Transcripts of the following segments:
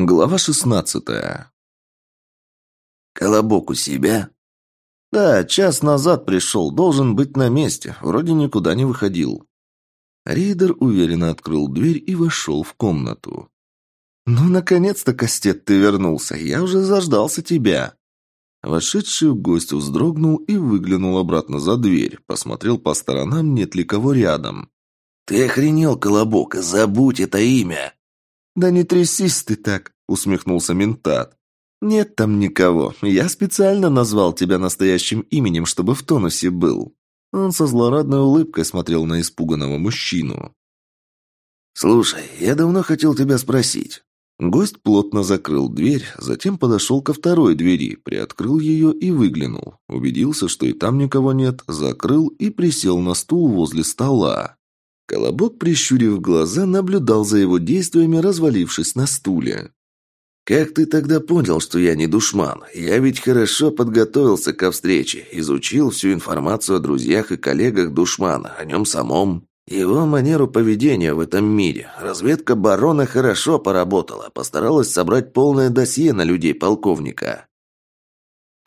Глава шестнадцатая. «Колобок у себя?» «Да, час назад пришел, должен быть на месте, вроде никуда не выходил». Рейдер уверенно открыл дверь и вошел в комнату. «Ну, наконец-то, Кастет, ты вернулся, я уже заждался тебя». Вошедший гость вздрогнул и выглянул обратно за дверь, посмотрел по сторонам, нет ли кого рядом. «Ты охренел, Колобок, забудь это имя!» «Да не трясись ты так», — усмехнулся ментат. «Нет там никого. Я специально назвал тебя настоящим именем, чтобы в тонусе был». Он со злорадной улыбкой смотрел на испуганного мужчину. «Слушай, я давно хотел тебя спросить». Гость плотно закрыл дверь, затем подошел ко второй двери, приоткрыл ее и выглянул. Убедился, что и там никого нет, закрыл и присел на стул возле стола. Колобок, прищурив глаза, наблюдал за его действиями, развалившись на стуле. «Как ты тогда понял, что я не душман? Я ведь хорошо подготовился ко встрече, изучил всю информацию о друзьях и коллегах душмана, о нем самом, его манеру поведения в этом мире. Разведка барона хорошо поработала, постаралась собрать полное досье на людей полковника.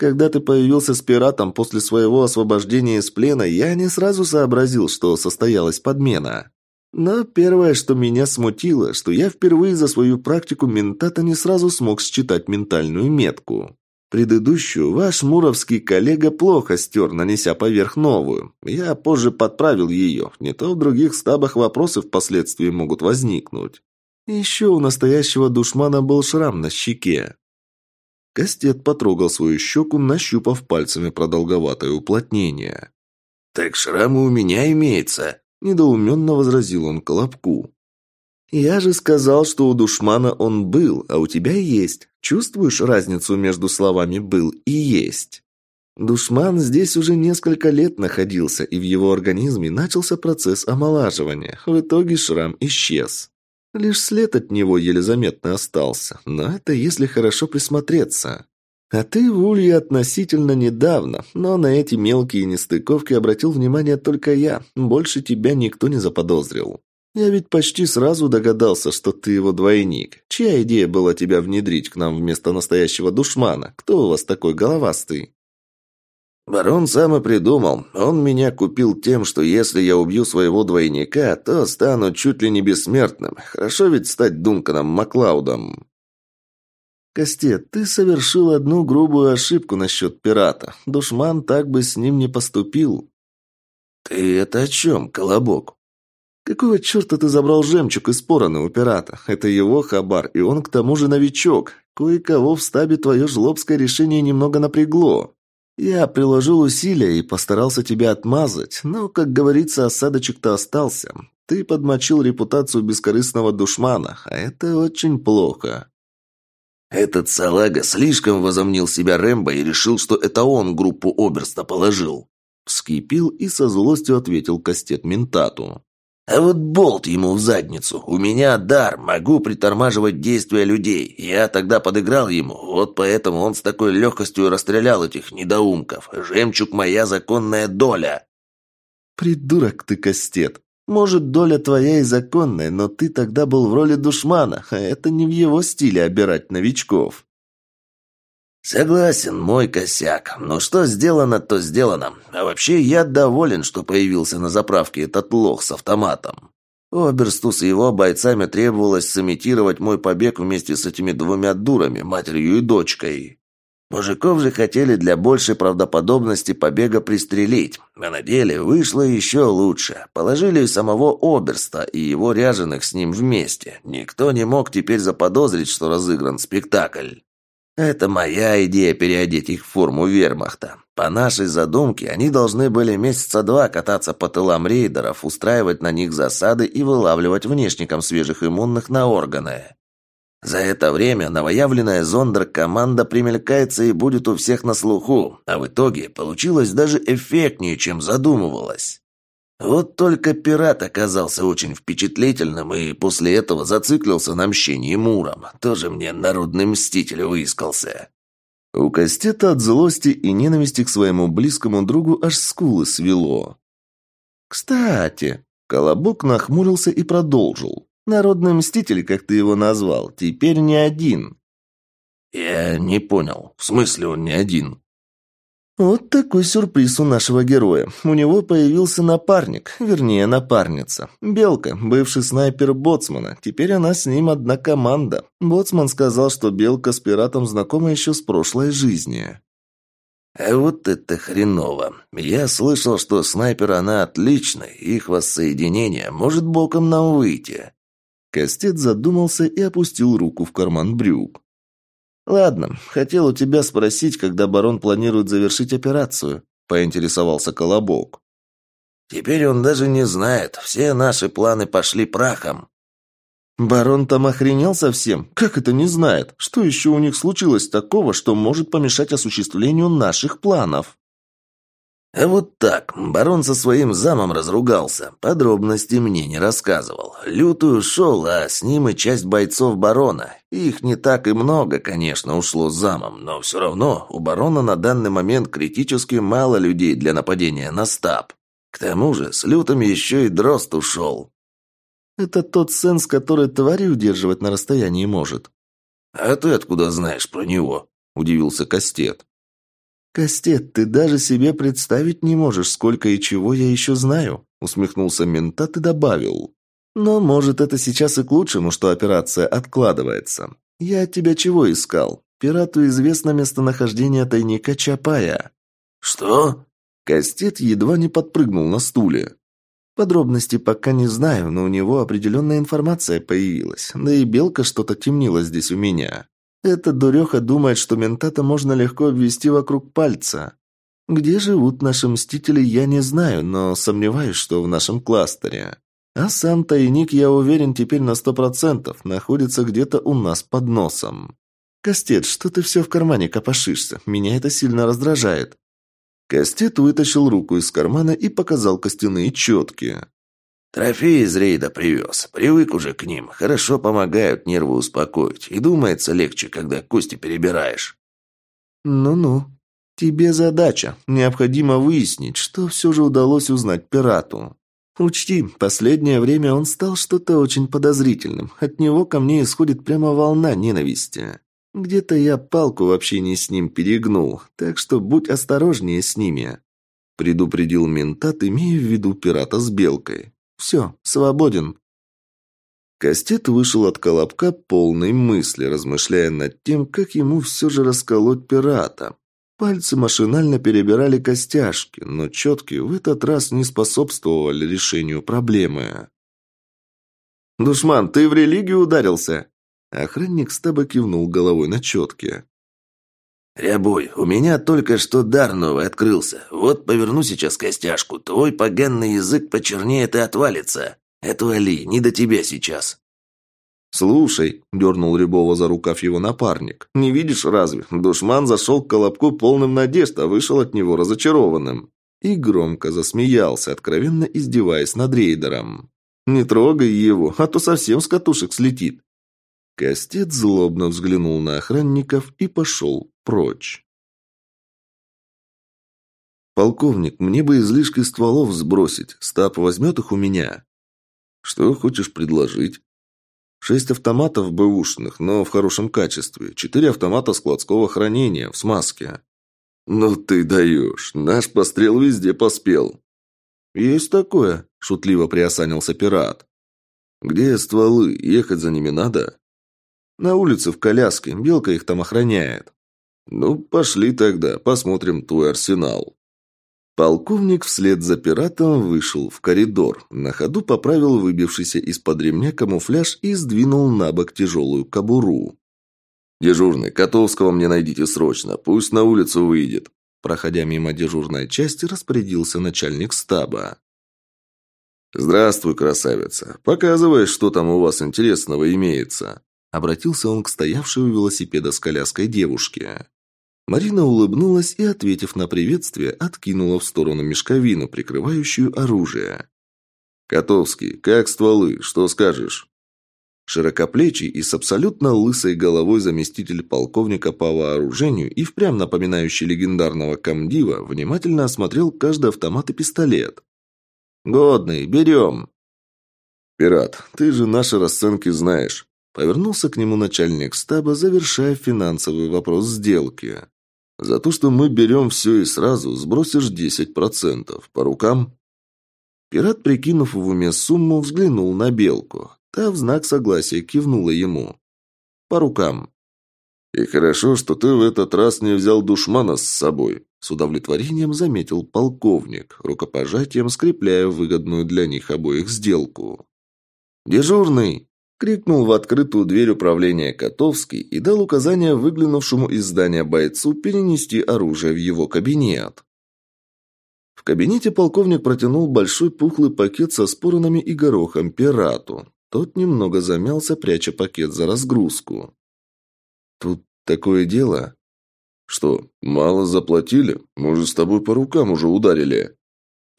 Когда ты появился с пиратом после своего освобождения из плена, я не сразу сообразил, что состоялась подмена. Но первое, что меня смутило, что я впервые за свою практику ментата не сразу смог считать ментальную метку. Предыдущую ваш муровский коллега плохо стер, нанеся поверх новую. Я позже подправил ее, не то в других стабах вопросы впоследствии могут возникнуть. Еще у настоящего душмана был шрам на щеке. Кастет потрогал свою щеку, нащупав пальцами продолговатое уплотнение. «Так шрам у меня имеется», – недоуменно возразил он Колобку. «Я же сказал, что у душмана он был, а у тебя есть. Чувствуешь разницу между словами «был» и «есть»?» Душман здесь уже несколько лет находился, и в его организме начался процесс омолаживания. В итоге шрам исчез. Лишь след от него еле заметно остался, но это если хорошо присмотреться. А ты в Улье относительно недавно, но на эти мелкие нестыковки обратил внимание только я, больше тебя никто не заподозрил. Я ведь почти сразу догадался, что ты его двойник. Чья идея была тебя внедрить к нам вместо настоящего душмана? Кто у вас такой головастый? Барон сам и придумал. Он меня купил тем, что если я убью своего двойника, то стану чуть ли не бессмертным. Хорошо ведь стать Дунканом Маклаудом. Костет, ты совершил одну грубую ошибку насчет пирата. Душман так бы с ним не поступил. Ты это о чем, Колобок? Какого черта ты забрал жемчуг из порона у пирата? Это его хабар, и он к тому же новичок. Кое-кого в стабе твое жлобское решение немного напрягло. Я приложил усилия и постарался тебя отмазать, но, как говорится, осадочек-то остался. Ты подмочил репутацию бескорыстного душмана, а это очень плохо. Этот салага слишком возомнил себя Рэмбо и решил, что это он группу Оберста положил. Вскипел и со злостью ответил Кастет Ментату. А вот болт ему в задницу. У меня дар, могу притормаживать действия людей. Я тогда подыграл ему, вот поэтому он с такой легкостью расстрелял этих недоумков. Жемчуг моя законная доля. Придурок ты, Кастет. Может, доля твоя и законная, но ты тогда был в роли душмана, а это не в его стиле обирать новичков. «Согласен, мой косяк. Но что сделано, то сделано. А вообще я доволен, что появился на заправке этот лох с автоматом. Оберсту с его бойцами требовалось сымитировать мой побег вместе с этими двумя дурами, матерью и дочкой. Мужиков же хотели для большей правдоподобности побега пристрелить, а на деле вышло еще лучше. Положили самого Оберста и его ряженых с ним вместе. Никто не мог теперь заподозрить, что разыгран спектакль. Это моя идея переодеть их в форму вермахта. По нашей задумке, они должны были месяца два кататься по тылам рейдеров, устраивать на них засады и вылавливать внешникам свежих иммунных на органы. За это время новоявленная зондер-команда примелькается и будет у всех на слуху, а в итоге получилось даже эффектнее, чем задумывалось. Вот только пират оказался очень впечатлительным и после этого зациклился на мщении Муром. Тоже мне народный мститель выискался. У Кастета от злости и ненависти к своему близкому другу аж скулы свело. «Кстати», — Колобок нахмурился и продолжил. Народный мститель, как ты его назвал, теперь не один». «Я не понял. В смысле он не один?» Вот такой сюрприз у нашего героя. У него появился напарник, вернее, напарница. Белка, бывший снайпер Боцмана. Теперь она с ним одна команда. Боцман сказал, что Белка с пиратом знакома еще с прошлой жизни. А вот это хреново. Я слышал, что снайпер она отличная, их воссоединение может боком нам выйти. Костет задумался и опустил руку в карман брюк. «Ладно, хотел у тебя спросить, когда барон планирует завершить операцию», – поинтересовался Колобок. «Теперь он даже не знает. Все наши планы пошли прахом». «Барон там охренел совсем? Как это не знает? Что еще у них случилось такого, что может помешать осуществлению наших планов?» А вот так, барон со своим замом разругался. Подробности мне не рассказывал. Лютый ушел, а с ним и часть бойцов барона. Их не так и много, конечно, ушло с замом, но все равно у барона на данный момент критически мало людей для нападения на стаб. К тому же с лютым еще и дрозд ушел. Это тот сенс, который твари удерживать на расстоянии может. «А ты откуда знаешь про него?» – удивился Кастет. «Кастет, ты даже себе представить не можешь, сколько и чего я еще знаю», усмехнулся ментат и добавил. «Но, может, это сейчас и к лучшему, что операция откладывается. Я от тебя чего искал? Пирату известно местонахождение тайника Чапая». «Что?» Кастет едва не подпрыгнул на стуле. Подробности пока не знаю, но у него определенная информация появилась. Да и белка что-то темнила здесь у меня. Эта дуреха думает, что ментата можно легко обвести вокруг пальца. Где живут наши мстители, я не знаю, но сомневаюсь, что в нашем кластере. А сам тайник, я уверен, теперь на сто процентов находится где-то у нас под носом. Костет, что ты все в кармане копошишься? Меня это сильно раздражает. Костет вытащил руку из кармана и показал костяные четки. Трофеи из рейда привез. Привык уже к ним. Хорошо помогают нервы успокоить. И думается легче, когда кости перебираешь. Ну-ну. Тебе задача. Необходимо выяснить, что все же удалось узнать пирату. Учти, последнее время он стал что-то очень подозрительным. От него ко мне исходит прямо волна ненависти. Где-то я палку в общении с ним перегнул, так что будь осторожнее с ними. Предупредил ментат, имея в виду пирата с белкой. Все, свободен». Кастет вышел от колобка полной мысли, размышляя над тем, как ему все же расколоть пирата. Пальцы машинально перебирали костяшки, но четки в этот раз не способствовали решению проблемы. «Душман, ты в религию ударился?» Охранник стаба кивнул головой на четки. «Рябой, у меня только что дар новый открылся. Вот поверну сейчас костяшку, твой поганный язык почернеет и отвалится. Отвали, не до тебя сейчас». «Слушай», — дернул Рябова за рукав его напарник, — «не видишь разве? Душман зашел к Колобку полным надежд, а вышел от него разочарованным». И громко засмеялся, откровенно издеваясь над рейдером. «Не трогай его, а то совсем с катушек слетит». Костец злобно взглянул на охранников и пошел прочь. «Полковник, мне бы излишки стволов сбросить. Стап возьмет их у меня?» «Что хочешь предложить?» «Шесть автоматов бэушных, но в хорошем качестве. Четыре автомата складского хранения, в смазке». «Ну ты даешь. Наш пострел везде поспел». «Есть такое», — шутливо приосанился пират. «Где стволы? Ехать за ними надо?» «На улице в коляске. Белка их там охраняет». «Ну, пошли тогда, посмотрим твой арсенал». Полковник вслед за пиратом вышел в коридор, на ходу поправил выбившийся из-под ремня камуфляж и сдвинул на бок тяжелую кобуру. «Дежурный, Котовского мне найдите срочно, пусть на улицу выйдет», проходя мимо дежурной части, распорядился начальник стаба. «Здравствуй, красавица. Показывай, что там у вас интересного имеется». Обратился он к стоявшей у велосипеда с коляской девушке. Марина улыбнулась и, ответив на приветствие, откинула в сторону мешковину, прикрывающую оружие. «Котовский, как стволы? Что скажешь?» Широкоплечий и с абсолютно лысой головой заместитель полковника по вооружению и впрямь напоминающий легендарного комдива внимательно осмотрел каждый автомат и пистолет. «Годный, берем!» «Пират, ты же наши расценки знаешь». Повернулся к нему начальник стаба, завершая финансовый вопрос сделки. «За то, что мы берем все и сразу, сбросишь 10%. По рукам?» Пират, прикинув в уме сумму, взглянул на белку. Та в знак согласия кивнула ему. «По рукам». «И хорошо, что ты в этот раз не взял душмана с собой», с удовлетворением заметил полковник, рукопожатием скрепляя выгодную для них обоих сделку. «Дежурный!» – крикнул в открытую дверь управления Котовский и дал указание выглянувшему из здания бойцу перенести оружие в его кабинет. В кабинете полковник протянул большой пухлый пакет со споронами и горохом пирату. Тот немного замялся, пряча пакет за разгрузку. «Тут такое дело?» «Что, мало заплатили? Мы же с тобой по рукам уже ударили».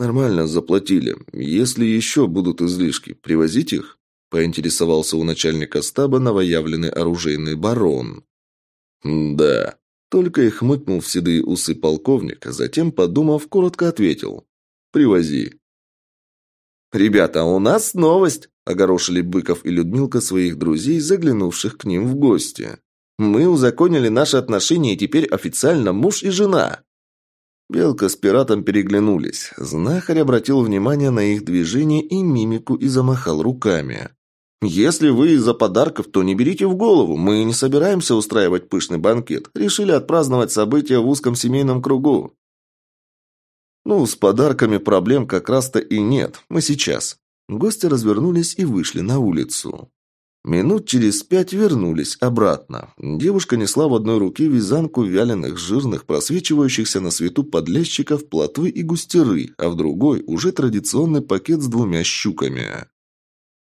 «Нормально заплатили. Если еще будут излишки, привозить их?» Поинтересовался у начальника стаба новоявленный оружейный барон. «Да». Только и хмыкнул в седые усы полковник, а затем, подумав, коротко ответил. «Привози». «Ребята, у нас новость!» – огорошили Быков и Людмилка своих друзей, заглянувших к ним в гости. Мы узаконили наши отношения и теперь официально муж и жена». Белка с пиратом переглянулись. Знахарь обратил внимание на их движение и мимику и замахал руками. «Если вы из-за подарков, то не берите в голову. Мы не собираемся устраивать пышный банкет. Решили отпраздновать события в узком семейном кругу». «Ну, с подарками проблем как раз-то и нет. Мы сейчас». Гости развернулись и вышли на улицу. Минут через пять вернулись обратно. Девушка несла в одной руке вязанку вяленых, жирных, просвечивающихся на свету подлещиков, плотвы и густеры, а в другой уже традиционный пакет с двумя щуками.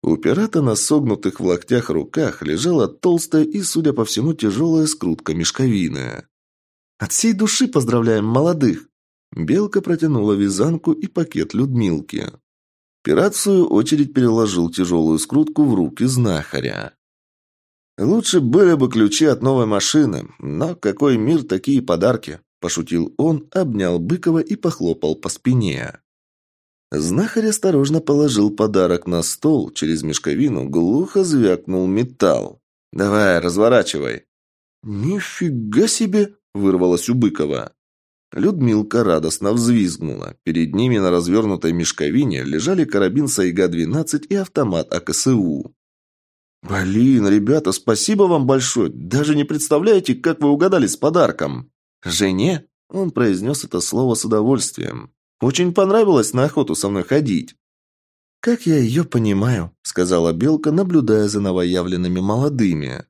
У пирата на согнутых в локтях руках лежала толстая и, судя по всему, тяжелая скрутка мешковины. «От всей души поздравляем молодых!» Белка протянула вязанку и пакет Людмилки. Пират, в свою очередь, переложил тяжелую скрутку в руки знахаря. «Лучше были бы ключи от новой машины, но какой мир, такие подарки!» – пошутил он, обнял Быкова и похлопал по спине. Знахарь осторожно положил подарок на стол, через мешковину глухо звякнул металл. «Давай, разворачивай!» «Нифига себе!» – вырвалось у Быкова. Людмилка радостно взвизгнула. Перед ними на развернутой мешковине лежали карабин Сайга-12 и автомат АКСУ. «Блин, ребята, спасибо вам большое! Даже не представляете, как вы угадали с подарком!» «Жене?» – он произнес это слово с удовольствием. «Очень понравилось на охоту со мной ходить». «Как я ее понимаю», – сказала Белка, наблюдая за новоявленными молодыми.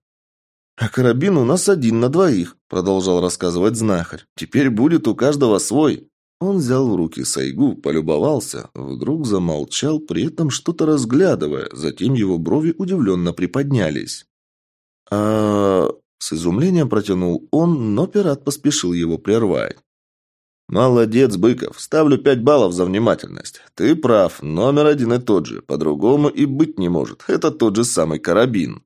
«А карабин у нас один на двоих», – продолжал рассказывать знахарь. «Теперь будет у каждого свой». Он взял в руки сайгу, полюбовался, вдруг замолчал, при этом что-то разглядывая, затем его брови удивленно приподнялись. а С изумлением протянул он, но пират поспешил его прервать. «Молодец, Быков. Ставлю пять баллов за внимательность. Ты прав, номер один и тот же. По-другому и быть не может. Это тот же самый карабин».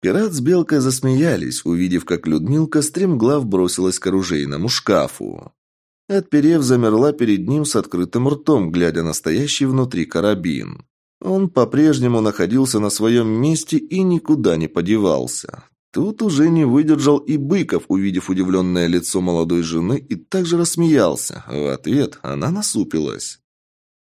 Пират с Белкой засмеялись, увидев, как Людмилка стремглав бросилась к оружейному шкафу. Отперев, замерла перед ним с открытым ртом, глядя на стоящий внутри карабин. Он по-прежнему находился на своем месте и никуда не подевался. Тут уже не выдержал и Быков, увидев удивленное лицо молодой жены, и также рассмеялся. В ответ она насупилась.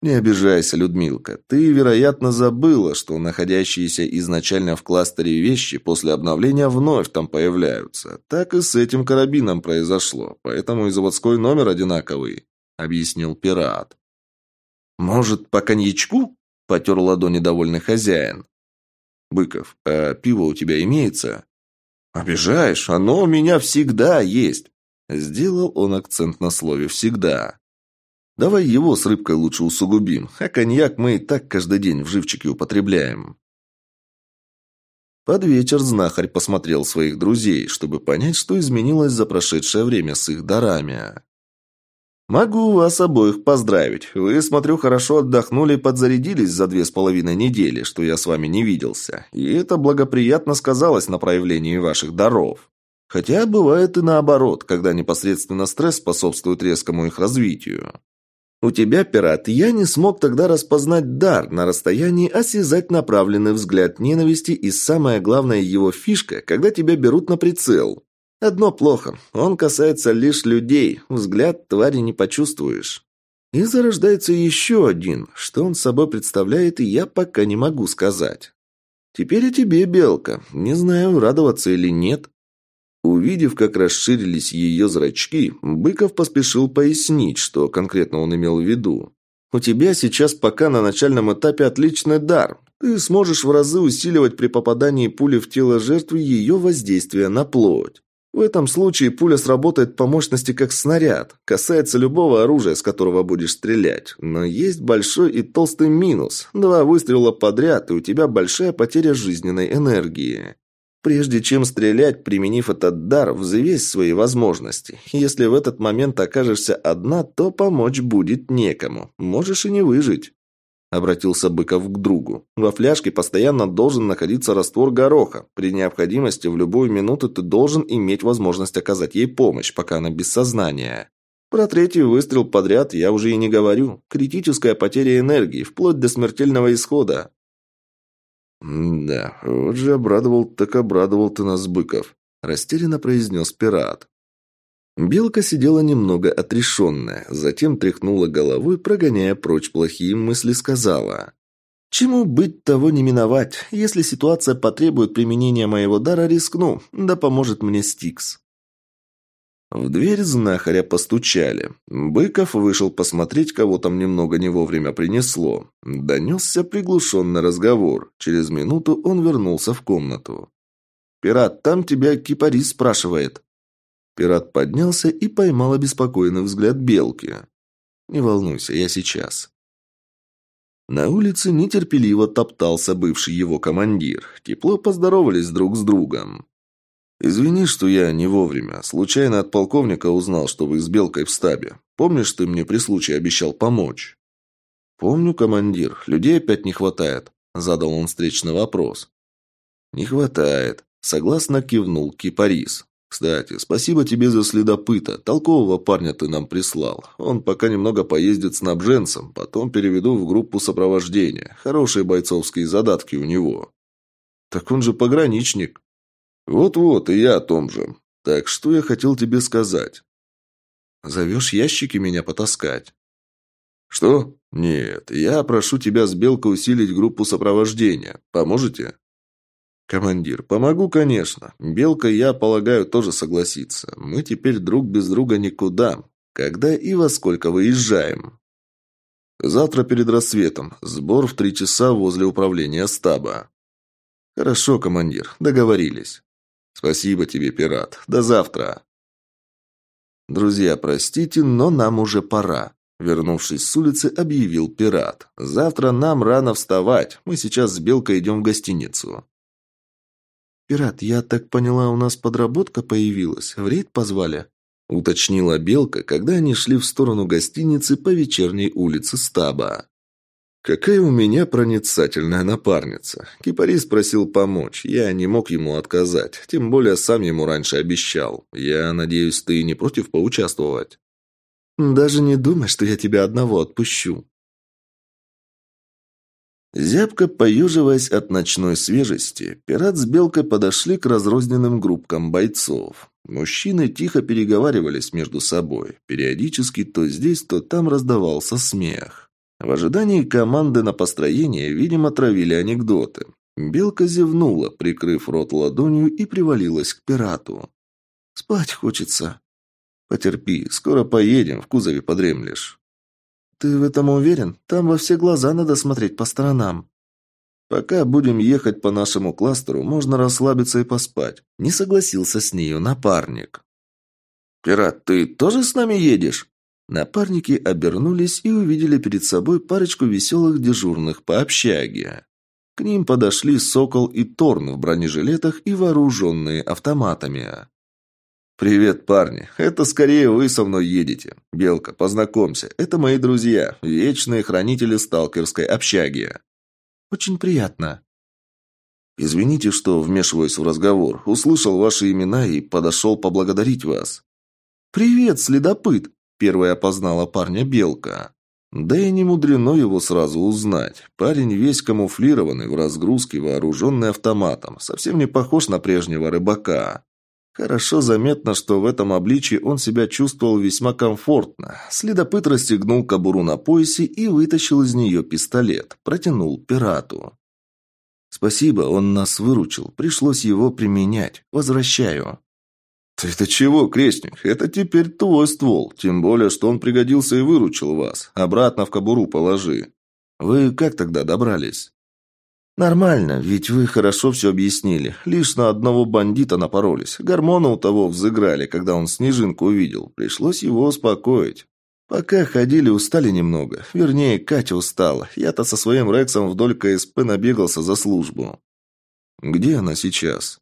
«Не обижайся, Людмилка. Ты, вероятно, забыла, что находящиеся изначально в кластере вещи после обновления вновь там появляются. Так и с этим карабином произошло, поэтому и заводской номер одинаковый», — объяснил пират. «Может, по коньячку?» — потер ладони довольный хозяин. «Быков, а пиво у тебя имеется?» «Обижаешь? Оно у меня всегда есть!» Сделал он акцент на слове «всегда». Давай его с рыбкой лучше усугубим, а коньяк мы и так каждый день в живчике употребляем. Под вечер знахарь посмотрел своих друзей, чтобы понять, что изменилось за прошедшее время с их дарами. «Могу вас обоих поздравить. Вы, смотрю, хорошо отдохнули и подзарядились за две с половиной недели, что я с вами не виделся, и это благоприятно сказалось на проявлении ваших даров. Хотя бывает и наоборот, когда непосредственно стресс способствует резкому их развитию. У тебя, пират, я не смог тогда распознать дар, на расстоянии осязать направленный взгляд ненависти и самая главная его фишка, когда тебя берут на прицел. Одно плохо, он касается лишь людей, взгляд твари не почувствуешь. И зарождается еще один, что он собой представляет, и я пока не могу сказать. Теперь о тебе, Белка, не знаю, радоваться или нет. Увидев, как расширились ее зрачки, Быков поспешил пояснить, что конкретно он имел в виду. «У тебя сейчас пока на начальном этапе отличный дар. Ты сможешь в разы усиливать при попадании пули в тело жертвы ее воздействие на плоть. В этом случае пуля сработает по мощности как снаряд. Касается любого оружия, с которого будешь стрелять. Но есть большой и толстый минус. Два выстрела подряд, и у тебя большая потеря жизненной энергии. Прежде чем стрелять, применив этот дар, взвесь свои возможности. Если в этот момент окажешься одна, то помочь будет некому. Можешь и не выжить. Обратился Быков к другу. Во фляжке постоянно должен находиться раствор гороха. При необходимости в любую минуту ты должен иметь возможность оказать ей помощь, пока она без сознания. Про третий выстрел подряд я уже и не говорю. Критическая потеря энергии, вплоть до смертельного исхода. «Да, вот же обрадовал, так обрадовал ты нас, Быков», – растерянно произнес пират. Белка сидела немного отрешенная, затем тряхнула головой, прогоняя прочь плохие мысли, сказала. «Чему быть, того не миновать. Если ситуация потребует применения моего дара, рискну. Да поможет мне Стикс». В дверь знахаря постучали. Быков вышел посмотреть, кого там немного не вовремя принесло. Донесся приглушенный разговор. Через минуту он вернулся в комнату. «Пират, там тебя кипарис спрашивает». Пират поднялся и поймал обеспокоенный взгляд белки. «Не волнуйся, я сейчас». На улице нетерпеливо топтался бывший его командир. Тепло поздоровались друг с другом. «Извини, что я не вовремя. Случайно от полковника узнал, что вы с Белкой в стабе. Помнишь, ты мне при случае обещал помочь?» «Помню, командир. Людей опять не хватает», — задал он встречный вопрос. «Не хватает», — согласно кивнул Кипарис. «Кстати, спасибо тебе за следопыта. Толкового парня ты нам прислал. Он пока немного поездит снабженцем, потом переведу в группу сопровождения. Хорошие бойцовские задатки у него». «Так он же пограничник», «Вот-вот, и я о том же. Так что я хотел тебе сказать?» «Зовешь ящики меня потаскать?» «Что? Нет, я прошу тебя с Белкой усилить группу сопровождения. Поможете?» «Командир, помогу, конечно. Белка, я полагаю, тоже согласится. Мы теперь друг без друга никуда. Когда и во сколько выезжаем?» «Завтра перед рассветом. Сбор в три часа возле управления стаба». «Хорошо, командир. Договорились». «Спасибо тебе, пират. До завтра!» «Друзья, простите, но нам уже пора», — вернувшись с улицы, объявил пират. «Завтра нам рано вставать. Мы сейчас с Белкой идем в гостиницу». «Пират, я так поняла, у нас подработка появилась. В рейд позвали?» — уточнила Белка, когда они шли в сторону гостиницы по вечерней улице Стаба. Какая у меня проницательная напарница. Кипарис просил помочь. Я не мог ему отказать. Тем более сам ему раньше обещал. Я надеюсь, ты не против поучаствовать? Даже не думай, что я тебя одного отпущу. Зябко поюживаясь от ночной свежести, пират с Белкой подошли к разрозненным группкам бойцов. Мужчины тихо переговаривались между собой. Периодически то здесь, то там раздавался смех. В ожидании команды на построение, видимо, травили анекдоты. Белка зевнула, прикрыв рот ладонью, и привалилась к пирату. «Спать хочется». «Потерпи, скоро поедем, в кузове подремлешь». «Ты в этом уверен? Там во все глаза надо смотреть по сторонам». «Пока будем ехать по нашему кластеру, можно расслабиться и поспать», — не согласился с нею напарник. «Пират, ты тоже с нами едешь?» Напарники обернулись и увидели перед собой парочку веселых дежурных по общаге. К ним подошли Сокол и Торн в бронежилетах и вооруженные автоматами. «Привет, парни. Это скорее вы со мной едете. Белка, познакомься. Это мои друзья, вечные хранители сталкерской общаги». «Очень приятно». «Извините, что вмешиваюсь в разговор. Услышал ваши имена и подошел поблагодарить вас». «Привет, следопыт!» Первая опознала парня Белка. Да и не мудрено его сразу узнать. Парень весь камуфлированный, в разгрузке, вооруженный автоматом. Совсем не похож на прежнего рыбака. Хорошо заметно, что в этом обличии он себя чувствовал весьма комфортно. Следопыт расстегнул кобуру на поясе и вытащил из нее пистолет. Протянул пирату. «Спасибо, он нас выручил. Пришлось его применять. Возвращаю». «Ты-то чего, крестник? Это теперь твой ствол. Тем более, что он пригодился и выручил вас. Обратно в кобуру положи. Вы как тогда добрались?» «Нормально, ведь вы хорошо все объяснили. Лишь на одного бандита напоролись. Гормоны у того взыграли, когда он снежинку увидел. Пришлось его успокоить. Пока ходили, устали немного. Вернее, Катя устала. Я-то со своим Рексом вдоль КСП набегался за службу». «Где она сейчас?»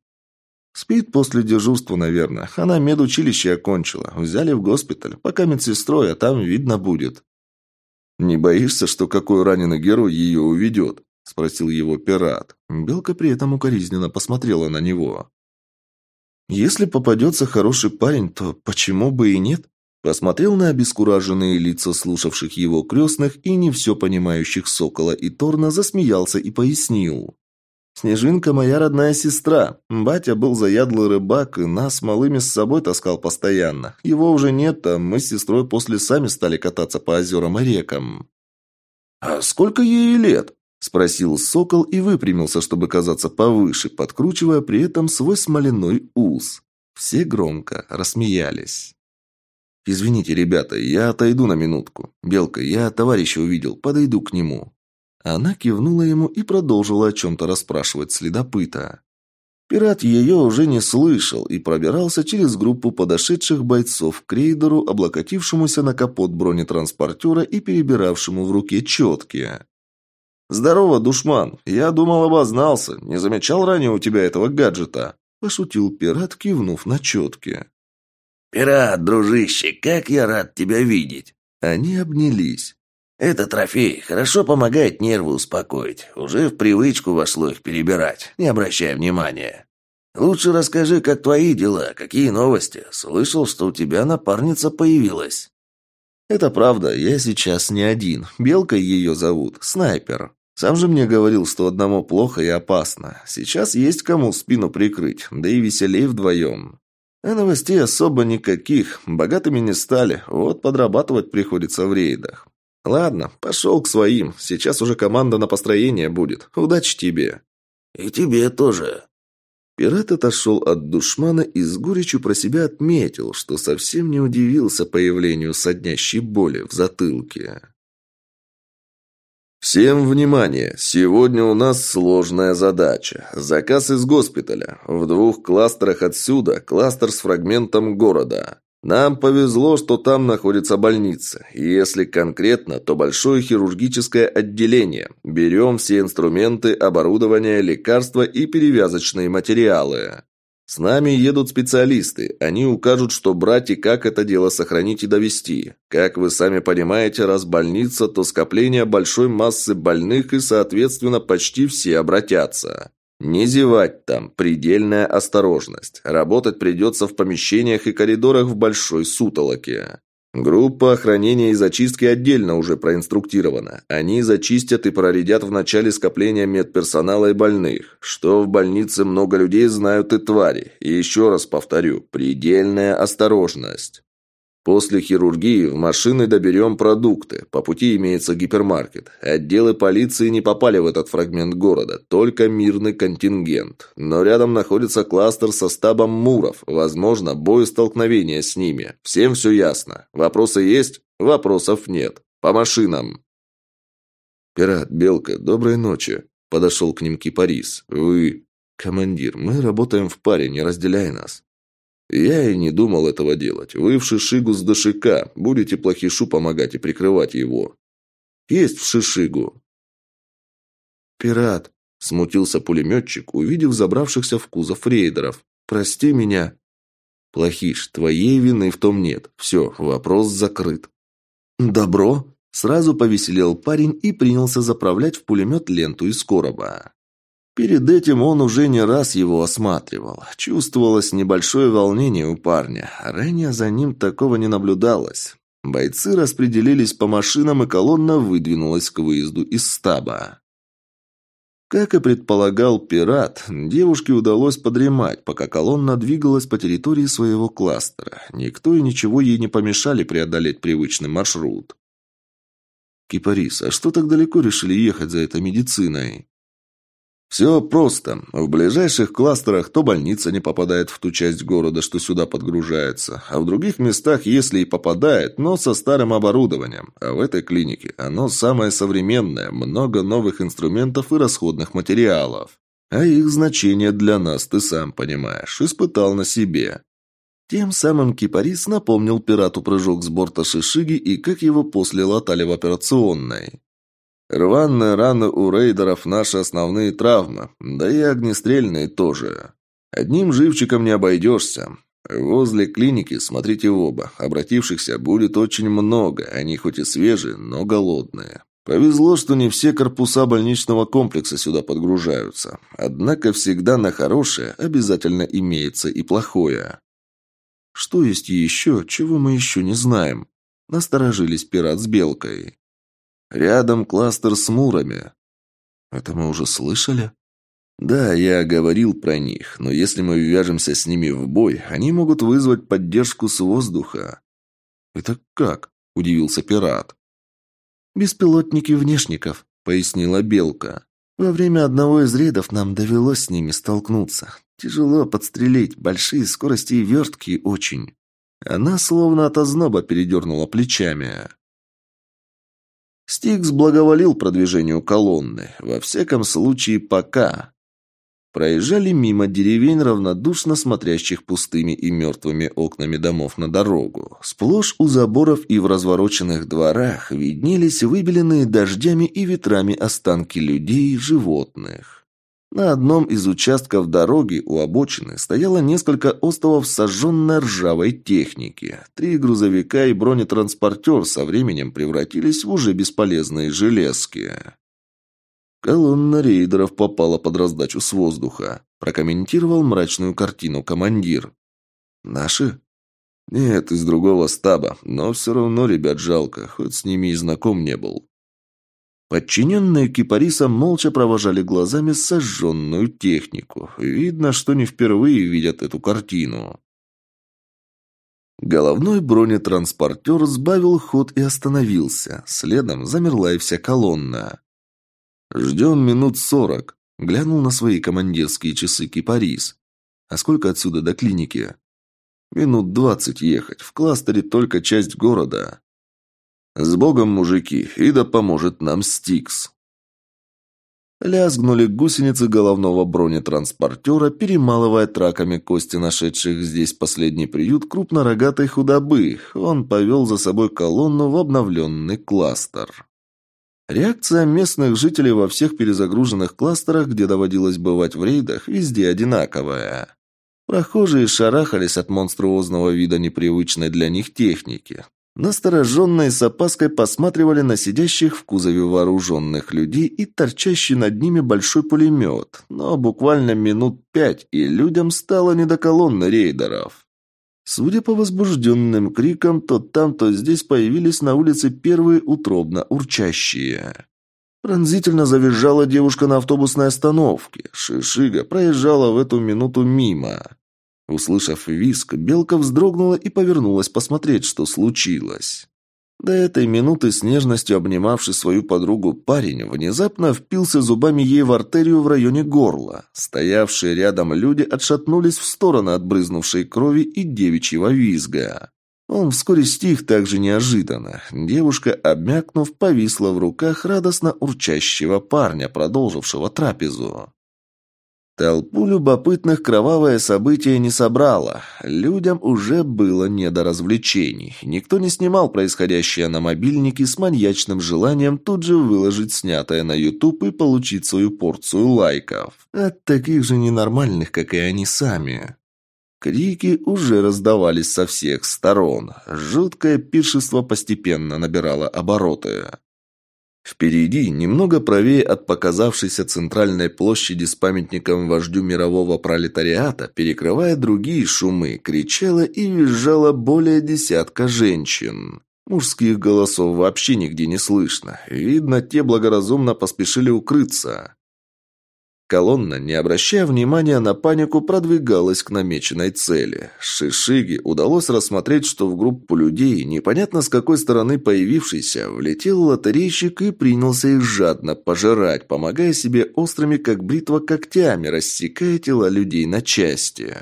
Спит после дежурства, наверное. Она медучилище окончила. Взяли в госпиталь. Пока медсестрой, а там видно будет. «Не боишься, что какой раненый герой ее уведет?» – спросил его пират. Белка при этом укоризненно посмотрела на него. «Если попадется хороший парень, то почему бы и нет?» Посмотрел на обескураженные лица слушавших его крестных и не все понимающих Сокола и Торна, засмеялся и пояснил. Снежинка моя родная сестра. Батя был заядлый рыбак и нас малыми с собой таскал постоянно. Его уже нет, а мы с сестрой после сами стали кататься по озерам и рекам. «А сколько ей лет?» – спросил сокол и выпрямился, чтобы казаться повыше, подкручивая при этом свой смоляной ус. Все громко рассмеялись. «Извините, ребята, я отойду на минутку. Белка, я товарища увидел, подойду к нему». Она кивнула ему и продолжила о чем-то расспрашивать следопыта. Пират ее уже не слышал и пробирался через группу подошедших бойцов к рейдеру, облокотившемуся на капот бронетранспортера и перебиравшему в руке четки. «Здорово, душман! Я думал, обознался. Не замечал ранее у тебя этого гаджета?» – пошутил пират, кивнув на четки. «Пират, дружище, как я рад тебя видеть!» Они обнялись. Это трофей хорошо помогает нервы успокоить. Уже в привычку вошло их перебирать, не обращая внимания. Лучше расскажи, как твои дела, какие новости. Слышал, что у тебя напарница появилась. Это правда, я сейчас не один. Белкой ее зовут, снайпер. Сам же мне говорил, что одному плохо и опасно. Сейчас есть кому спину прикрыть, да и веселей вдвоем. А новостей особо никаких, богатыми не стали, вот подрабатывать приходится в рейдах. «Ладно, пошел к своим. Сейчас уже команда на построение будет. Удачи тебе». «И тебе тоже». Пират отошел от душмана и с горечью про себя отметил, что совсем не удивился появлению соднящей боли в затылке. «Всем внимание! Сегодня у нас сложная задача. Заказ из госпиталя. В двух кластерах отсюда кластер с фрагментом города. Нам повезло, что там находится больница. если конкретно, то большое хирургическое отделение. Берем все инструменты, оборудование, лекарства и перевязочные материалы. С нами едут специалисты. Они укажут, что брать и как это дело сохранить и довести. Как вы сами понимаете, раз больница, то скопление большой массы больных и, соответственно, почти все обратятся. Не зевать там, предельная осторожность. Работать придется в помещениях и коридорах в большой сутолоке. Группа охранения и зачистки отдельно уже проинструктирована. Они зачистят и проредят в начале скопления медперсонала и больных. Что в больнице много людей знают и твари. И еще раз повторю, предельная осторожность. После хирургии в машины доберем продукты. По пути имеется гипермаркет. Отделы полиции не попали в этот фрагмент города, только мирный контингент. Но рядом находится кластер со стабом муров. Возможно, боестолкновение с ними. Всем все ясно. Вопросы есть? Вопросов нет. По машинам. «Пират, Белка, доброй ночи», – подошел к ним Кипарис. «Вы...» «Командир, мы работаем в паре, не разделяй нас». «Я и не думал этого делать. Вы в Шишигу с Дашика. Будете плохишу помогать и прикрывать его». «Есть в Шишигу». «Пират», — смутился пулеметчик, увидев забравшихся в кузов рейдеров. «Прости меня». «Плохиш, твоей вины в том нет. Все, вопрос закрыт». «Добро?» Сразу повеселел парень и принялся заправлять в пулемет ленту из короба. Перед этим он уже не раз его осматривал. Чувствовалось небольшое волнение у парня. Ранее за ним такого не наблюдалось. Бойцы распределились по машинам, и колонна выдвинулась к выезду из стаба. Как и предполагал пират, девушке удалось подремать, пока колонна двигалась по территории своего кластера. Никто и ничего ей не помешали преодолеть привычный маршрут. «Кипарис, а что так далеко решили ехать за этой медициной?» Все просто. В ближайших кластерах то больница не попадает в ту часть города, что сюда подгружается, а в других местах, если и попадает, но со старым оборудованием. А в этой клинике оно самое современное, много новых инструментов и расходных материалов. А их значение для нас, ты сам понимаешь, испытал на себе. Тем самым Кипарис напомнил пирату прыжок с борта Шишиги и как его после латали в операционной. Рваные раны у рейдеров – наши основные травмы, да и огнестрельные тоже. Одним живчиком не обойдешься. Возле клиники смотрите оба. Обратившихся будет очень много, они хоть и свежие, но голодные. Повезло, что не все корпуса больничного комплекса сюда подгружаются. Однако всегда на хорошее обязательно имеется и плохое. Что есть еще, чего мы еще не знаем? Насторожились пират с белкой. Рядом кластер с мурами. Это мы уже слышали? Да, я говорил про них, но если мы ввяжемся с ними в бой, они могут вызвать поддержку с воздуха. Это как? Удивился пират. Беспилотники внешников, пояснила Белка. Во время одного из рейдов нам довелось с ними столкнуться. Тяжело подстрелить, большие скорости и верткие очень. Она словно от озноба передернула плечами. Стикс благоволил продвижению колонны, во всяком случае пока. Проезжали мимо деревень, равнодушно смотрящих пустыми и мертвыми окнами домов на дорогу. Сплошь у заборов и в развороченных дворах виднелись выбеленные дождями и ветрами останки людей и животных. На одном из участков дороги у обочины стояло несколько островов сожженной ржавой техники. Три грузовика и бронетранспортер со временем превратились в уже бесполезные железки. Колонна рейдеров попала под раздачу с воздуха. Прокомментировал мрачную картину командир. «Наши?» «Нет, из другого стаба, но все равно ребят жалко, хоть с ними и знаком не был». Подчиненные кипариса молча провожали глазами сожженную технику. Видно, что не впервые видят эту картину. Головной бронетранспортер сбавил ход и остановился. Следом замерла и вся колонна. «Ждем минут сорок», — глянул на свои командирские часы кипарис. «А сколько отсюда до клиники?» «Минут двадцать ехать. В кластере только часть города». «С Богом, мужики, и да поможет нам Стикс!» Лязгнули гусеницы головного бронетранспортера, перемалывая траками кости нашедших здесь последний приют крупнорогатой худобы. Он повел за собой колонну в обновленный кластер. Реакция местных жителей во всех перезагруженных кластерах, где доводилось бывать в рейдах, везде одинаковая. Прохожие шарахались от монструозного вида непривычной для них техники. Настороженные с опаской посматривали на сидящих в кузове вооруженных людей и торчащий над ними большой пулемет. Но буквально минут пять, и людям стало не до колонны рейдеров. Судя по возбужденным крикам, то там, то здесь появились на улице первые утробно урчащие. Пронзительно завизжала девушка на автобусной остановке. Шишига проезжала в эту минуту мимо. Услышав виск, белка вздрогнула и повернулась посмотреть, что случилось. До этой минуты с нежностью обнимавший свою подругу парень внезапно впился зубами ей в артерию в районе горла. Стоявшие рядом люди отшатнулись в сторону от брызнувшей крови и девичьего визга. Он вскоре стих так же неожиданно. Девушка, обмякнув, повисла в руках радостно урчащего парня, продолжившего трапезу. Толпу любопытных кровавое событие не собрало. Людям уже было не до развлечений. Никто не снимал происходящее на мобильники с маньячным желанием тут же выложить снятое на YouTube и получить свою порцию лайков. От таких же ненормальных, как и они сами. Крики уже раздавались со всех сторон. Жуткое пиршество постепенно набирало обороты. Впереди, немного правее от показавшейся центральной площади с памятником вождю мирового пролетариата, перекрывая другие шумы, кричала и визжала более десятка женщин. Мужских голосов вообще нигде не слышно. Видно, те благоразумно поспешили укрыться. Колонна, не обращая внимания на панику, продвигалась к намеченной цели. Шишиге удалось рассмотреть, что в группу людей, непонятно с какой стороны появившийся, влетел лотерейщик и принялся их жадно пожирать, помогая себе острыми, как бритва, когтями, рассекая тела людей на части.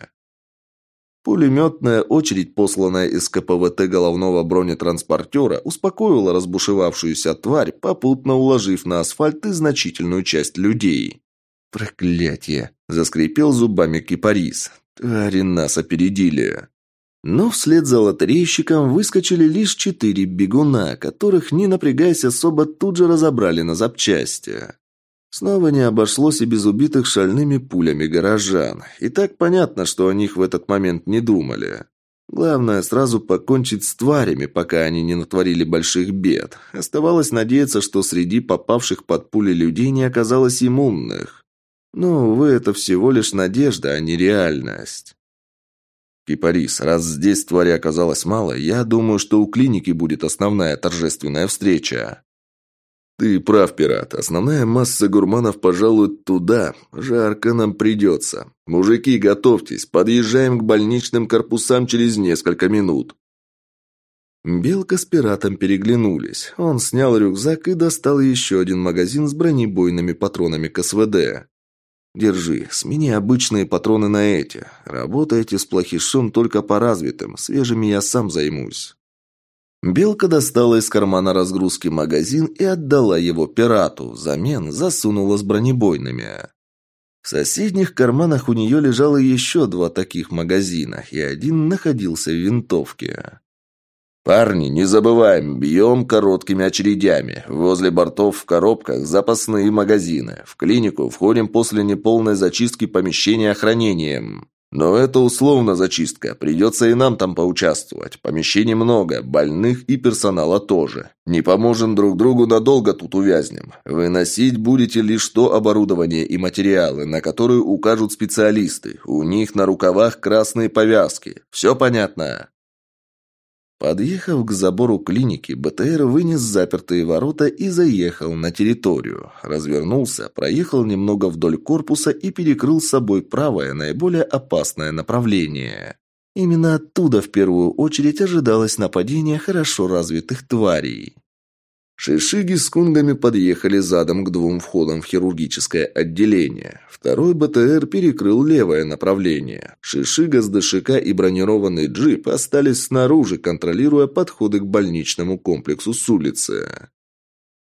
Пулеметная очередь, посланная из КПВТ головного бронетранспортера, успокоила разбушевавшуюся тварь, попутно уложив на асфальт и значительную часть людей. «Проклятие!» – заскрипел зубами кипарис. «Твари нас опередили!» Но вслед за лотерейщиком выскочили лишь четыре бегуна, которых, не напрягаясь особо, тут же разобрали на запчасти. Снова не обошлось и без убитых шальными пулями горожан. И так понятно, что о них в этот момент не думали. Главное, сразу покончить с тварями, пока они не натворили больших бед. Оставалось надеяться, что среди попавших под пули людей не оказалось иммунных. Ну, увы, это всего лишь надежда, а не реальность. Кипарис, раз здесь твари оказалось мало, я думаю, что у клиники будет основная торжественная встреча. Ты прав, пират. Основная масса гурманов пожалуй туда. Жарко нам придется. Мужики, готовьтесь. Подъезжаем к больничным корпусам через несколько минут. Белка с пиратом переглянулись. Он снял рюкзак и достал еще один магазин с бронебойными патронами к СВД. Держи, смени обычные патроны на эти. Работаете с плохишом только по развитым, свежими я сам займусь». Белка достала из кармана разгрузки магазин и отдала его пирату, взамен засунула с бронебойными. В соседних карманах у нее лежало еще два таких магазина, и один находился в винтовке. «Парни, не забываем, бьем короткими очередями. Возле бортов в коробках запасные магазины. В клинику входим после неполной зачистки помещения охранением. Но это условно зачистка. Придется и нам там поучаствовать. Помещений много, больных и персонала тоже. Не поможем друг другу надолго тут увязнем. Выносить будете лишь то оборудование и материалы, на которые укажут специалисты. У них на рукавах красные повязки. Все понятно?» Подъехав к забору клиники, БТР вынес запертые ворота и заехал на территорию. Развернулся, проехал немного вдоль корпуса и перекрыл собой правое, наиболее опасное направление. Именно оттуда в первую очередь ожидалось нападение хорошо развитых тварей. Шишиги с кунгами подъехали задом к двум входам в хирургическое отделение. Второй БТР перекрыл левое направление. Шишига с ДШК и бронированный джип остались снаружи, контролируя подходы к больничному комплексу с улицы.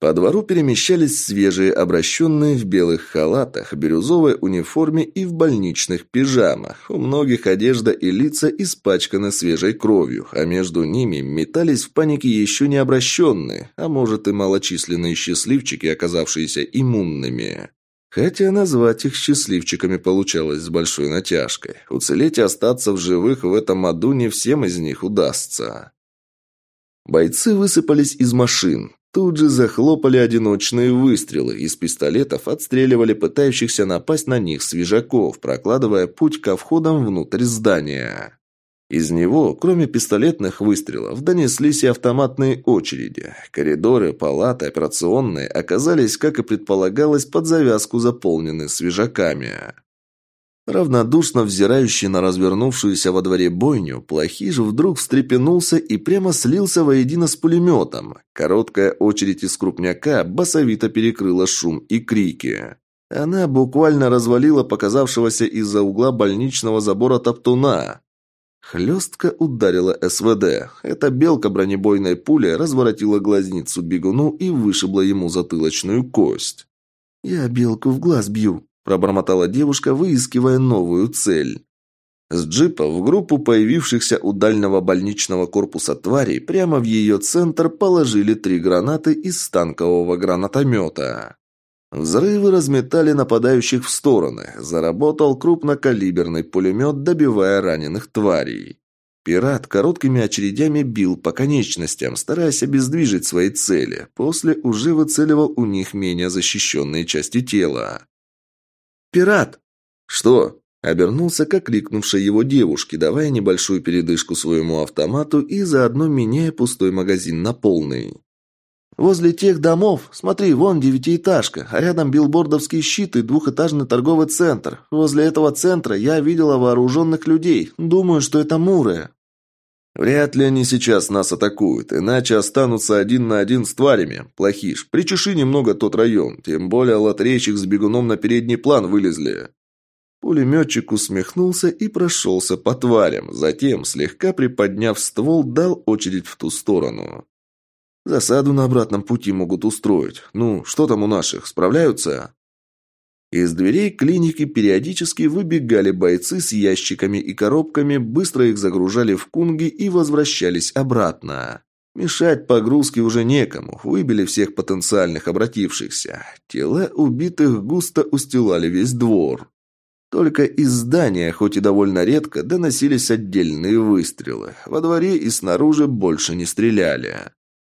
По двору перемещались свежие обращенные в белых халатах, бирюзовой униформе и в больничных пижамах. У многих одежда и лица испачканы свежей кровью, а между ними метались в панике еще не обращенные, а может и малочисленные счастливчики, оказавшиеся иммунными. Хотя назвать их счастливчиками получалось с большой натяжкой. Уцелеть и остаться в живых в этом аду не всем из них удастся. Бойцы высыпались из машин. Тут же захлопали одиночные выстрелы. Из пистолетов отстреливали пытающихся напасть на них свежаков, прокладывая путь ко входам внутрь здания. Из него, кроме пистолетных выстрелов, донеслись и автоматные очереди. Коридоры, палаты, операционные оказались, как и предполагалось, под завязку заполнены свежаками. Равнодушно взирающий на развернувшуюся во дворе бойню, Плохиж вдруг встрепенулся и прямо слился воедино с пулеметом. Короткая очередь из крупняка басовито перекрыла шум и крики. Она буквально развалила показавшегося из-за угла больничного забора топтуна. Хлестко ударила СВД. Эта белка бронебойной пули разворотила глазницу бегуну и вышибла ему затылочную кость. «Я белку в глаз бью», пробормотала девушка, выискивая новую цель. С джипа в группу появившихся у дальнего больничного корпуса тварей прямо в ее центр положили три гранаты из станкового гранатомета. Взрывы разметали нападающих в стороны. Заработал крупнокалиберный пулемет, добивая раненых тварей. Пират короткими очередями бил по конечностям, стараясь обездвижить свои цели. После уже выцеливал у них менее защищенные части тела. «Пират!» «Что?» Обернулся к окликнувшей его девушке, давая небольшую передышку своему автомату и заодно меняя пустой магазин на полный. «Возле тех домов, смотри, вон девятиэтажка, а рядом билбордовский щит и двухэтажный торговый центр. Возле этого центра я видела вооруженных людей. Думаю, что это муры». «Вряд ли они сейчас нас атакуют, иначе останутся один на один с тварями. Плохиш, причеши немного тот район, тем более лотерейщик с бегуном на передний план вылезли». Пулеметчик усмехнулся и прошелся по тварям, затем, слегка приподняв ствол, дал очередь в ту сторону. Засаду на обратном пути могут устроить. Ну, что там у наших, справляются? Из дверей клиники периодически выбегали бойцы с ящиками и коробками, быстро их загружали в кунги и возвращались обратно. Мешать погрузке уже некому, выбили всех потенциальных обратившихся. Тела убитых густо устилали весь двор. Только из здания, хоть и довольно редко, доносились отдельные выстрелы. Во дворе и снаружи больше не стреляли.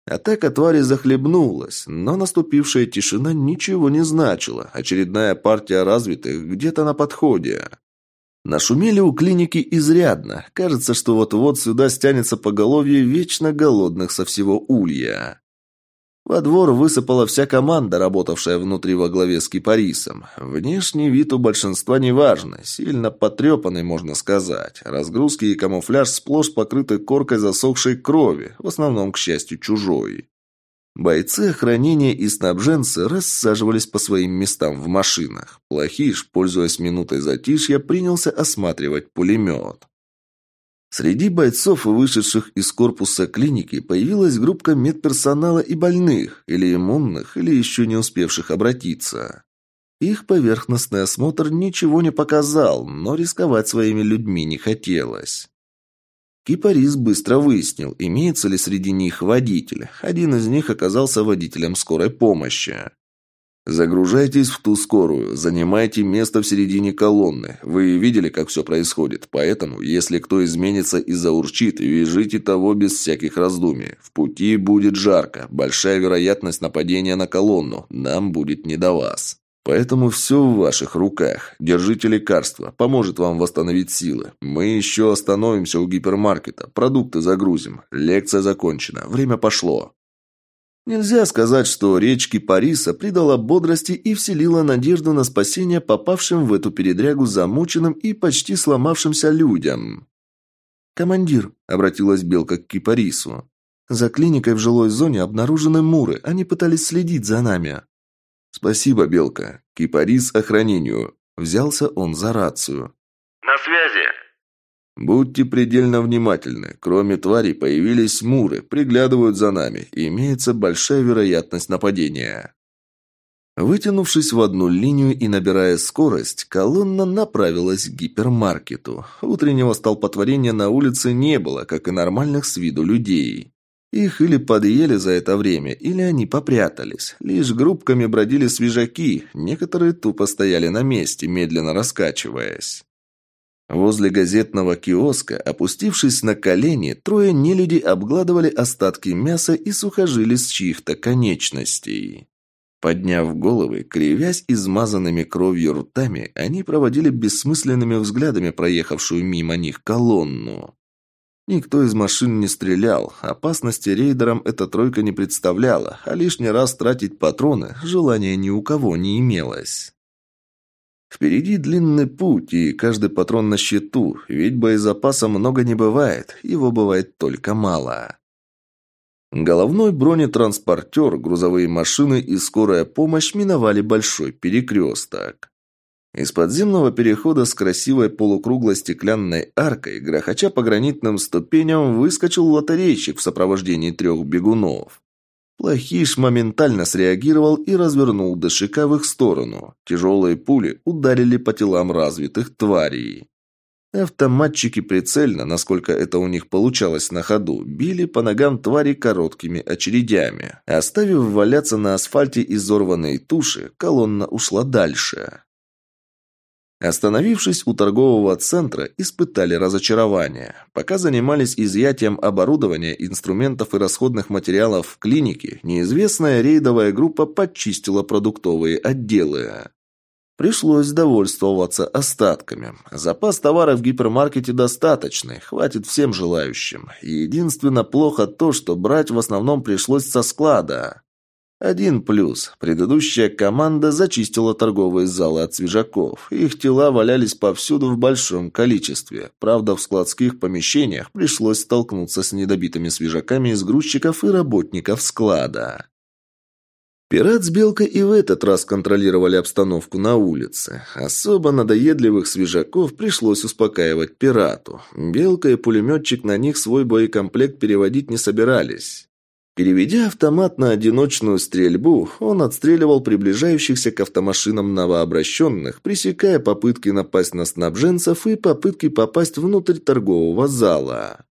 Атака твари захлебнулась, но наступившая тишина ничего не значила. Очередная партия развитых где-то на подходе. Нашумели у клиники изрядно. Кажется, что вот-вот сюда стянется поголовье вечно голодных со всего улья. Во двор высыпала вся команда, работавшая внутри во главе с кипарисом. Внешний вид у большинства неважный, сильно потрепанный, можно сказать. Разгрузки и камуфляж сплошь покрыты коркой засохшей крови, в основном, к счастью, чужой. Бойцы охранения и снабженцы рассаживались по своим местам в машинах. Плохиш, пользуясь минутой затишья, принялся осматривать пулемет. Среди бойцов, вышедших из корпуса клиники, появилась группа медперсонала и больных, или иммунных, или еще не успевших обратиться. Их поверхностный осмотр ничего не показал, но рисковать своими людьми не хотелось. Кипарис быстро выяснил, имеется ли среди них водитель. Один из них оказался водителем скорой помощи. Загружайтесь в ту скорую, занимайте место в середине колонны. Вы видели, как все происходит, поэтому, если кто изменится и заурчит, вяжите того без всяких раздумий. В пути будет жарко, большая вероятность нападения на колонну, нам будет не до вас. Поэтому все в ваших руках. Держите лекарства, поможет вам восстановить силы. Мы еще остановимся у гипермаркета, продукты загрузим. Лекция закончена, время пошло. Нельзя сказать, что речь Кипариса придала бодрости и вселила надежду на спасение попавшим в эту передрягу замученным и почти сломавшимся людям. «Командир», — обратилась Белка к Кипарису, — «за клиникой в жилой зоне обнаружены муры, они пытались следить за нами». «Спасибо, Белка. Кипарис охранению». Взялся он за рацию. «На связи!» «Будьте предельно внимательны. Кроме тварей появились муры, приглядывают за нами, и имеется большая вероятность нападения». Вытянувшись в одну линию и набирая скорость, колонна направилась к гипермаркету. Утреннего столпотворения на улице не было, как и нормальных с виду людей. Их или подъели за это время, или они попрятались. Лишь группками бродили свежаки, некоторые тупо стояли на месте, медленно раскачиваясь. Возле газетного киоска, опустившись на колени, трое нелюди обгладывали остатки мяса и сухожилий с чьих-то конечностей. Подняв головы, кривясь измазанными кровью ртами, они проводили бессмысленными взглядами проехавшую мимо них колонну. Никто из машин не стрелял, опасности рейдерам эта тройка не представляла, а лишний раз тратить патроны желания ни у кого не имелось. Впереди длинный путь, и каждый патрон на счету, ведь боезапаса много не бывает, его бывает только мало. Головной бронетранспортер, грузовые машины и скорая помощь миновали большой перекресток. Из подземного перехода с красивой полукруглой стеклянной аркой, грохоча по гранитным ступеням, выскочил лотерейщик в сопровождении трех бегунов. Плохиш моментально среагировал и развернул ДШК в их сторону. Тяжелые пули ударили по телам развитых тварей. Автоматчики прицельно, насколько это у них получалось на ходу, били по ногам твари короткими очередями. Оставив валяться на асфальте изорванные туши, колонна ушла дальше. Остановившись у торгового центра, испытали разочарование. Пока занимались изъятием оборудования, инструментов и расходных материалов в клинике, неизвестная рейдовая группа подчистила продуктовые отделы. Пришлось довольствоваться остатками. Запас товара в гипермаркете достаточный, хватит всем желающим. Единственно плохо то, что брать в основном пришлось со склада. Один плюс. Предыдущая команда зачистила торговые залы от свежаков. Их тела валялись повсюду в большом количестве. Правда, в складских помещениях пришлось столкнуться с недобитыми свежаками из грузчиков и работников склада. Пират с Белкой и в этот раз контролировали обстановку на улице. Особо надоедливых свежаков пришлось успокаивать пирату. Белка и пулеметчик на них свой боекомплект переводить не собирались. Переведя автомат на одиночную стрельбу, он отстреливал приближающихся к автомашинам новообращенных, пресекая попытки напасть на снабженцев и попытки попасть внутрь торгового зала.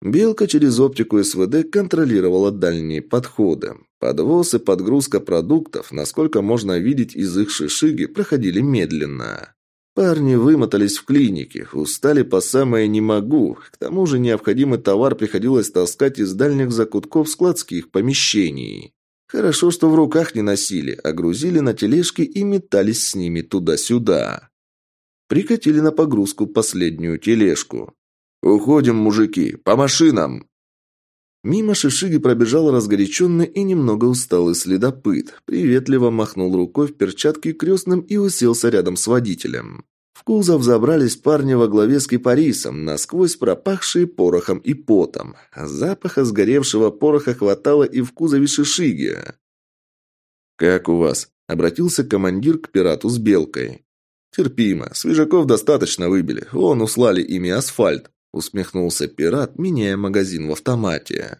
Белка через оптику СВД контролировала дальние подходы. Подвоз и подгрузка продуктов, насколько можно видеть из их шишиги, проходили медленно. Парни вымотались в клинике, устали по самое «не могу». К тому же необходимый товар приходилось таскать из дальних закутков складских помещений. Хорошо, что в руках не носили, а грузили на тележки и метались с ними туда-сюда. Прикатили на погрузку последнюю тележку. «Уходим, мужики, по машинам!» Мимо Шишиги пробежал разгоряченный и немного усталый следопыт. Приветливо махнул рукой в перчатке крестным и уселся рядом с водителем. В кузов забрались парни во главе с кипарисом, насквозь пропахшие порохом и потом. Запаха сгоревшего пороха хватало и в кузове Шишиги. «Как у вас?» – обратился командир к пирату с белкой. «Терпимо. Свежаков достаточно выбили. Вон услали ими асфальт усмехнулся пират, меняя магазин в автомате.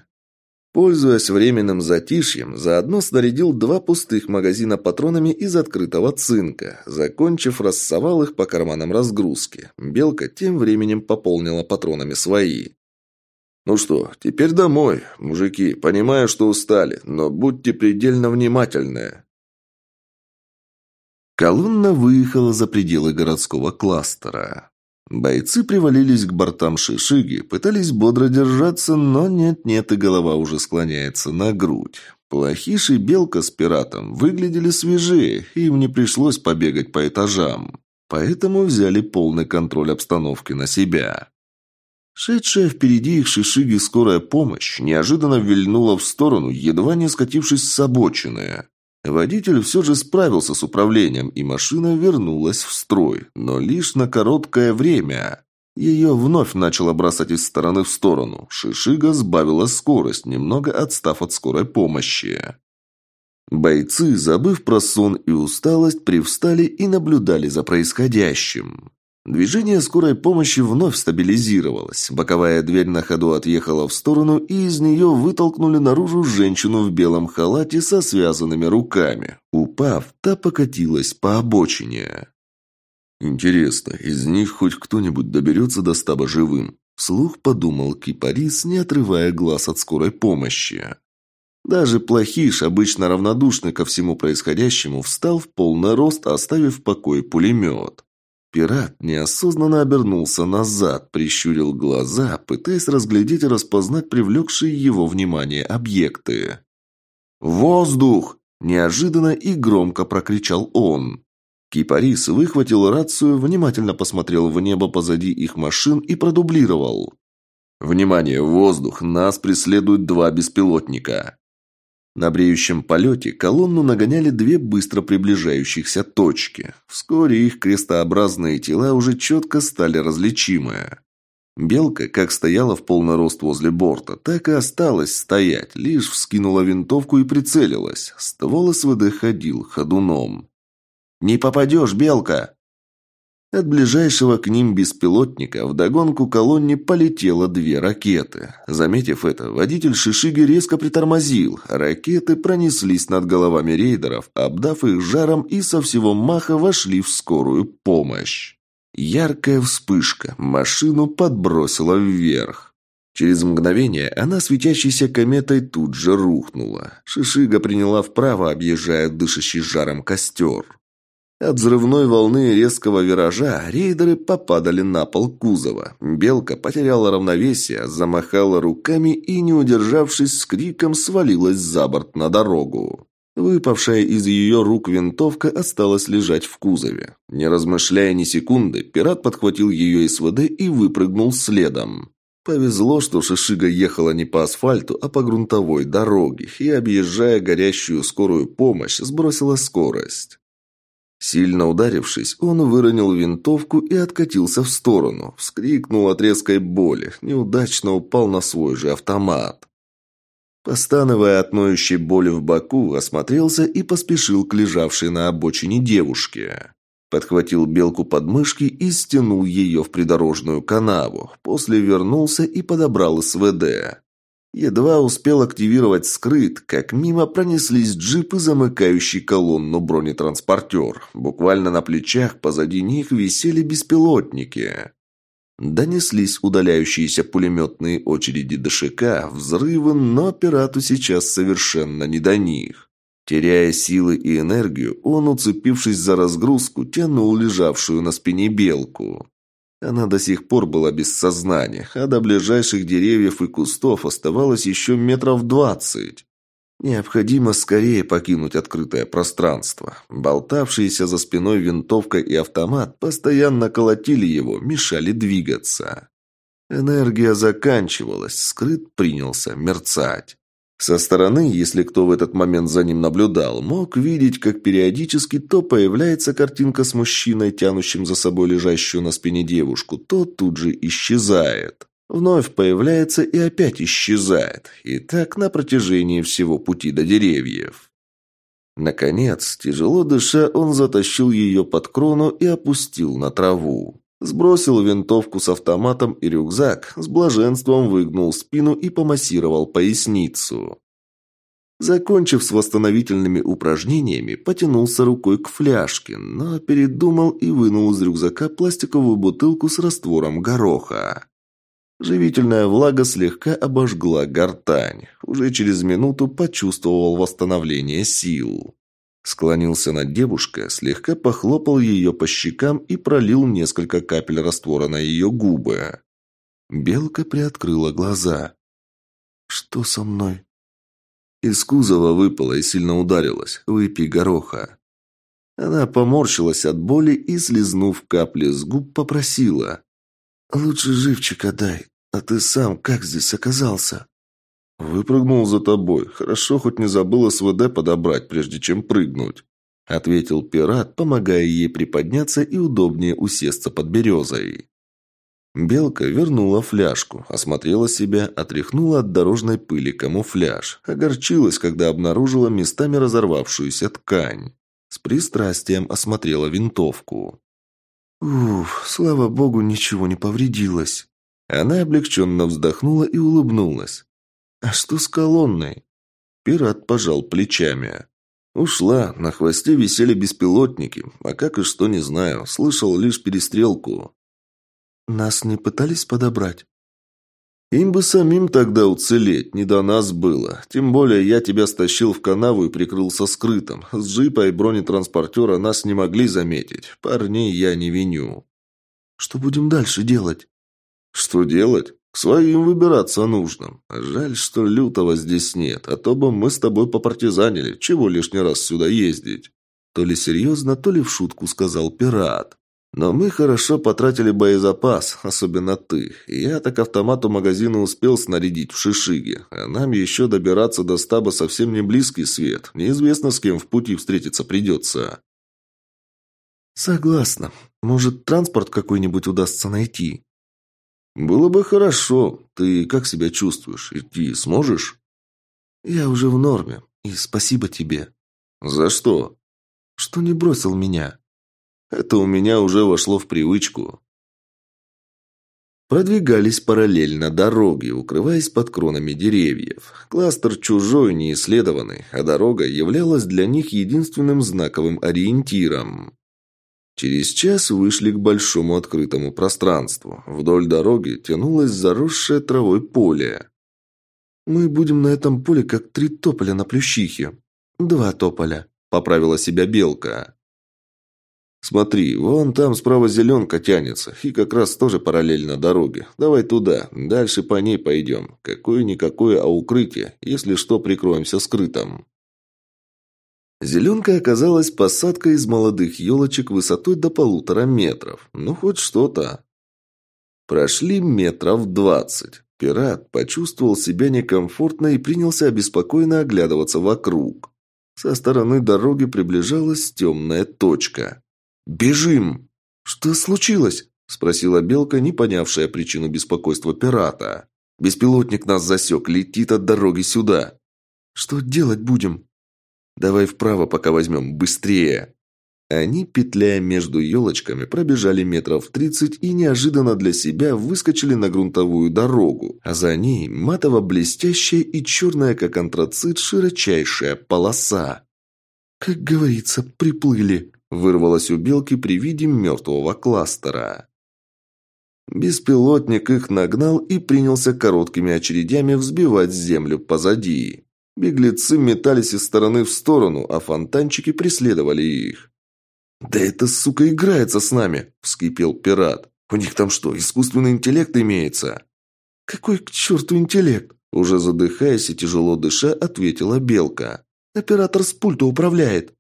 Пользуясь временным затишьем, заодно снарядил два пустых магазина патронами из открытого цинка. Закончив, рассовал их по карманам разгрузки. Белка тем временем пополнила патронами свои. «Ну что, теперь домой. Мужики, понимаю, что устали, но будьте предельно внимательны». Колонна выехала за пределы городского кластера. Бойцы привалились к бортам шишиги, пытались бодро держаться, но нет-нет, и голова уже склоняется на грудь. Плохиш и Белка с пиратом выглядели свежее, им не пришлось побегать по этажам. Поэтому взяли полный контроль обстановки на себя. Шедшая впереди их шишиги скорая помощь неожиданно вильнула в сторону, едва не скатившись с обочины. Водитель все же справился с управлением, и машина вернулась в строй, но лишь на короткое время. Ее вновь начало бросать из стороны в сторону. Шишига сбавила скорость, немного отстав от скорой помощи. Бойцы, забыв про сон и усталость, привстали и наблюдали за происходящим. Движение скорой помощи вновь стабилизировалось. Боковая дверь на ходу отъехала в сторону, и из нее вытолкнули наружу женщину в белом халате со связанными руками. Упав, та покатилась по обочине. «Интересно, из них хоть кто-нибудь доберется до стаба живым?» Слух подумал Кипарис, не отрывая глаз от скорой помощи. Даже плохиш, обычно равнодушный ко всему происходящему, встал в полный рост, оставив в покое пулемет. Пират неосознанно обернулся назад, прищурил глаза, пытаясь разглядеть и распознать привлекшие его внимание объекты. «Воздух!» – неожиданно и громко прокричал он. Кипарис выхватил рацию, внимательно посмотрел в небо позади их машин и продублировал. «Внимание, воздух! Нас преследуют два беспилотника!» На бреющем полете колонну нагоняли две быстро приближающихся точки. Вскоре их крестообразные тела уже четко стали различимы. Белка как стояла в полный рост возле борта, так и осталась стоять, лишь вскинула винтовку и прицелилась. Ствол СВД ходил ходуном. «Не попадешь, Белка!» От ближайшего к ним беспилотника вдогонку колонне полетело две ракеты. Заметив это, водитель Шишиги резко притормозил. Ракеты пронеслись над головами рейдеров, обдав их жаром и со всего маха вошли в скорую помощь. Яркая вспышка, машину подбросила вверх. Через мгновение она светящейся кометой тут же рухнула. Шишига приняла вправо, объезжая дышащий жаром костер. От взрывной волны резкого виража рейдеры попадали на пол кузова. Белка потеряла равновесие, замахала руками и, не удержавшись с криком, свалилась за борт на дорогу. Выпавшая из ее рук винтовка осталась лежать в кузове. Не размышляя ни секунды, пират подхватил ее СВД и выпрыгнул следом. Повезло, что Шишига ехала не по асфальту, а по грунтовой дороге, и, объезжая горящую скорую помощь, сбросила скорость. Сильно ударившись, он выронил винтовку и откатился в сторону. Вскрикнул от резкой боли, неудачно упал на свой же автомат. Постановая от ноющей боли в боку, осмотрелся и поспешил к лежавшей на обочине девушке. Подхватил белку под мышки и стянул ее в придорожную канаву. После вернулся и подобрал СВД. Едва успел активировать скрыт, как мимо пронеслись джипы, замыкающий колонну бронетранспортер. Буквально на плечах позади них висели беспилотники. Донеслись удаляющиеся пулеметные очереди ДШК, взрывы, но пирату сейчас совершенно не до них. Теряя силы и энергию, он, уцепившись за разгрузку, тянул лежавшую на спине белку. Она до сих пор была без сознания, а до ближайших деревьев и кустов оставалось еще метров двадцать. Необходимо скорее покинуть открытое пространство. Болтавшиеся за спиной винтовка и автомат постоянно колотили его, мешали двигаться. Энергия заканчивалась, скрыт принялся мерцать. Со стороны, если кто в этот момент за ним наблюдал, мог видеть, как периодически то появляется картинка с мужчиной, тянущим за собой лежащую на спине девушку, то тут же исчезает. Вновь появляется и опять исчезает. И так на протяжении всего пути до деревьев. Наконец, тяжело дыша, он затащил ее под крону и опустил на траву. Сбросил винтовку с автоматом и рюкзак, с блаженством выгнул спину и помассировал поясницу. Закончив с восстановительными упражнениями, потянулся рукой к фляжке, но передумал и вынул из рюкзака пластиковую бутылку с раствором гороха. Живительная влага слегка обожгла гортань. Уже через минуту почувствовал восстановление сил. Склонился над девушкой, слегка похлопал ее по щекам и пролил несколько капель раствора на ее губы. Белка приоткрыла глаза. «Что со мной?» Из кузова выпала и сильно ударилась. «Выпей гороха». Она поморщилась от боли и, слезнув капли с губ, попросила. «Лучше живчика дай, а ты сам как здесь оказался?» «Выпрыгнул за тобой. Хорошо, хоть не забыл СВД подобрать, прежде чем прыгнуть», — ответил пират, помогая ей приподняться и удобнее усесться под березой. Белка вернула фляжку, осмотрела себя, отряхнула от дорожной пыли камуфляж, огорчилась, когда обнаружила местами разорвавшуюся ткань. С пристрастием осмотрела винтовку. «Уф, слава богу, ничего не повредилось». Она облегченно вздохнула и улыбнулась. «А что с колонной?» Пират пожал плечами. «Ушла, на хвосте висели беспилотники, а как и что, не знаю, слышал лишь перестрелку». «Нас не пытались подобрать?» «Им бы самим тогда уцелеть, не до нас было. Тем более я тебя стащил в канаву и прикрылся скрытым. С джипа и бронетранспортера нас не могли заметить. Парней я не виню». «Что будем дальше делать?» «Что делать? К своим выбираться нужно. Жаль, что лютого здесь нет, а то бы мы с тобой попартизанили. Чего лишний раз сюда ездить?» То ли серьезно, то ли в шутку сказал пират. «Но мы хорошо потратили боезапас, особенно ты. Я так автомату магазина успел снарядить в Шишиге, а нам еще добираться до стаба совсем не близкий свет. Неизвестно, с кем в пути встретиться придется». «Согласна. Может, транспорт какой-нибудь удастся найти?» «Было бы хорошо. Ты как себя чувствуешь? Идти сможешь?» «Я уже в норме. И спасибо тебе». «За что?» «Что не бросил меня». «Это у меня уже вошло в привычку». Продвигались параллельно дороге, укрываясь под кронами деревьев. Кластер чужой, неисследованный, а дорога являлась для них единственным знаковым ориентиром. Через час вышли к большому открытому пространству. Вдоль дороги тянулось заросшее травой поле. «Мы будем на этом поле, как три тополя на плющихе». «Два тополя», — поправила себя белка. «Смотри, вон там справа зеленка тянется, и как раз тоже параллельно дороге. Давай туда, дальше по ней пойдем. Какое-никакое, а укрытие. Если что, прикроемся скрытым». Зеленка оказалась посадкой из молодых елочек высотой до полутора метров. Ну, хоть что-то. Прошли метров двадцать. Пират почувствовал себя некомфортно и принялся обеспокоенно оглядываться вокруг. Со стороны дороги приближалась темная точка. «Бежим!» «Что случилось?» – спросила Белка, не понявшая причину беспокойства пирата. «Беспилотник нас засек, летит от дороги сюда». «Что делать будем?» Давай вправо пока возьмем, быстрее!» Они, петляя между елочками, пробежали метров тридцать и неожиданно для себя выскочили на грунтовую дорогу, а за ней матово-блестящая и черная, как антрацит, широчайшая полоса. «Как говорится, приплыли», – вырвалось у белки при виде мертвого кластера. Беспилотник их нагнал и принялся короткими очередями взбивать землю позади. Беглецы метались из стороны в сторону, а фонтанчики преследовали их. «Да это, сука, играется с нами!» – вскипел пират. «У них там что, искусственный интеллект имеется?» «Какой к черту интеллект?» – уже задыхаясь и тяжело дыша, ответила Белка. «Оператор с пульта управляет».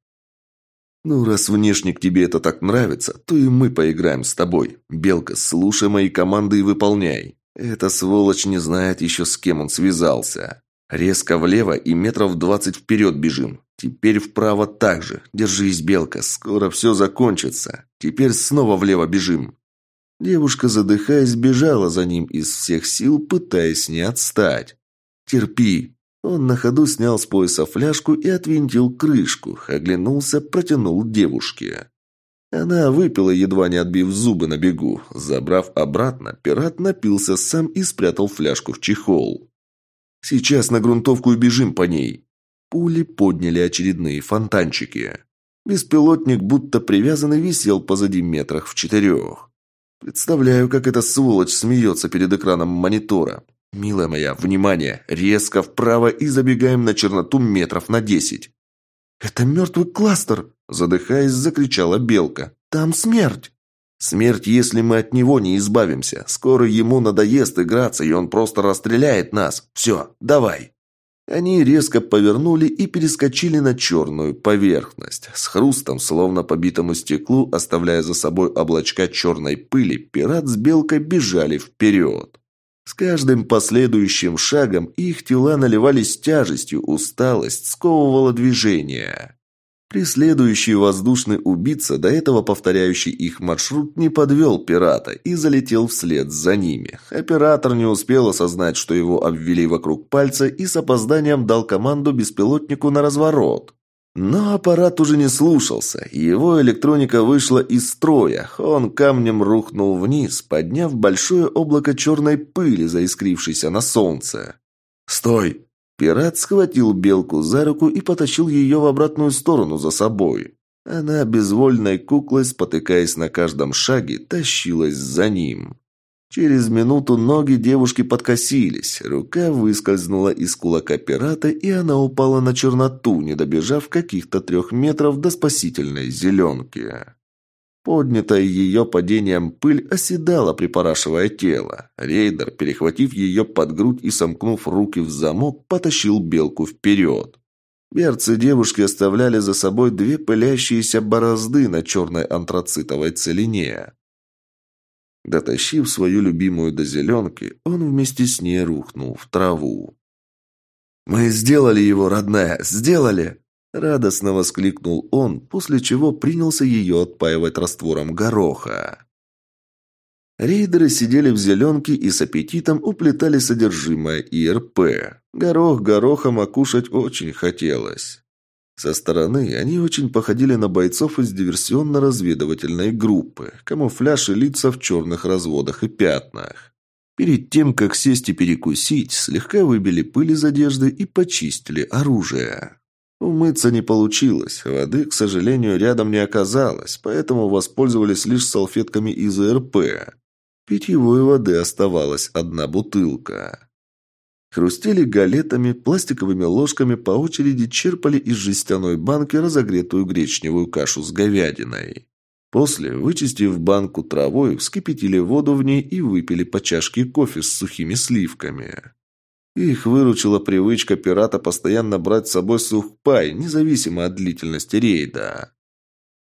«Ну, раз внешник тебе это так нравится, то и мы поиграем с тобой. Белка, слушай мои команды и выполняй. Эта сволочь не знает еще, с кем он связался». Резко влево и метров двадцать вперед бежим. Теперь вправо также. Держись, Белка, скоро все закончится. Теперь снова влево бежим. Девушка, задыхаясь, бежала за ним из всех сил, пытаясь не отстать. «Терпи!» Он на ходу снял с пояса фляжку и отвинтил крышку, оглянулся, протянул девушке. Она выпила, едва не отбив зубы на бегу. Забрав обратно, пират напился сам и спрятал фляжку в чехол. Сейчас на грунтовку и бежим по ней. Пули подняли очередные фонтанчики. Беспилотник, будто привязанный, висел позади метрах в четырех. Представляю, как эта сволочь смеется перед экраном монитора. Милая моя, внимание, резко вправо и забегаем на черноту метров на десять. «Это мертвый кластер!» – задыхаясь, закричала Белка. «Там смерть!» Смерть, если мы от него не избавимся. Скоро ему надоест играться, и он просто расстреляет нас. Все, давай». Они резко повернули и перескочили на черную поверхность. С хрустом, словно по битому стеклу, оставляя за собой облачка черной пыли, пират с белкой бежали вперед. С каждым последующим шагом их тела наливались тяжестью, усталость сковывала движение. Преследующий воздушный убийца, до этого повторяющий их маршрут, не подвел пирата и залетел вслед за ними. Оператор не успел осознать, что его обвели вокруг пальца и с опозданием дал команду беспилотнику на разворот. Но аппарат уже не слушался, его электроника вышла из строя, он камнем рухнул вниз, подняв большое облако черной пыли, заискрившейся на солнце. «Стой!» Пират схватил белку за руку и потащил ее в обратную сторону за собой. Она безвольной куклой, спотыкаясь на каждом шаге, тащилась за ним. Через минуту ноги девушки подкосились, рука выскользнула из кулака пирата, и она упала на черноту, не добежав каких-то трех метров до спасительной зеленки. Поднятая ее падением пыль оседала, припорашивая тело. Рейдер, перехватив ее под грудь и сомкнув руки в замок, потащил белку вперед. Берцы девушки оставляли за собой две пылящиеся борозды на черной антрацитовой целине. Дотащив свою любимую до зеленки, он вместе с ней рухнул в траву. «Мы сделали его, родная, сделали!» Радостно воскликнул он, после чего принялся ее отпаивать раствором гороха. Рейдеры сидели в зеленке и с аппетитом уплетали содержимое ИРП. Горох горохом окушать очень хотелось. Со стороны они очень походили на бойцов из диверсионно-разведывательной группы, камуфляж и лица в черных разводах и пятнах. Перед тем, как сесть и перекусить, слегка выбили пыль из одежды и почистили оружие. Умыться не получилось, воды, к сожалению, рядом не оказалось, поэтому воспользовались лишь салфетками из РП. Питьевой воды оставалась одна бутылка. Хрустели галетами, пластиковыми ложками по очереди черпали из жестяной банки разогретую гречневую кашу с говядиной. После, вычистив банку травой, вскипятили воду в ней и выпили по чашке кофе с сухими сливками. Их выручила привычка пирата постоянно брать с собой сухпай, независимо от длительности рейда.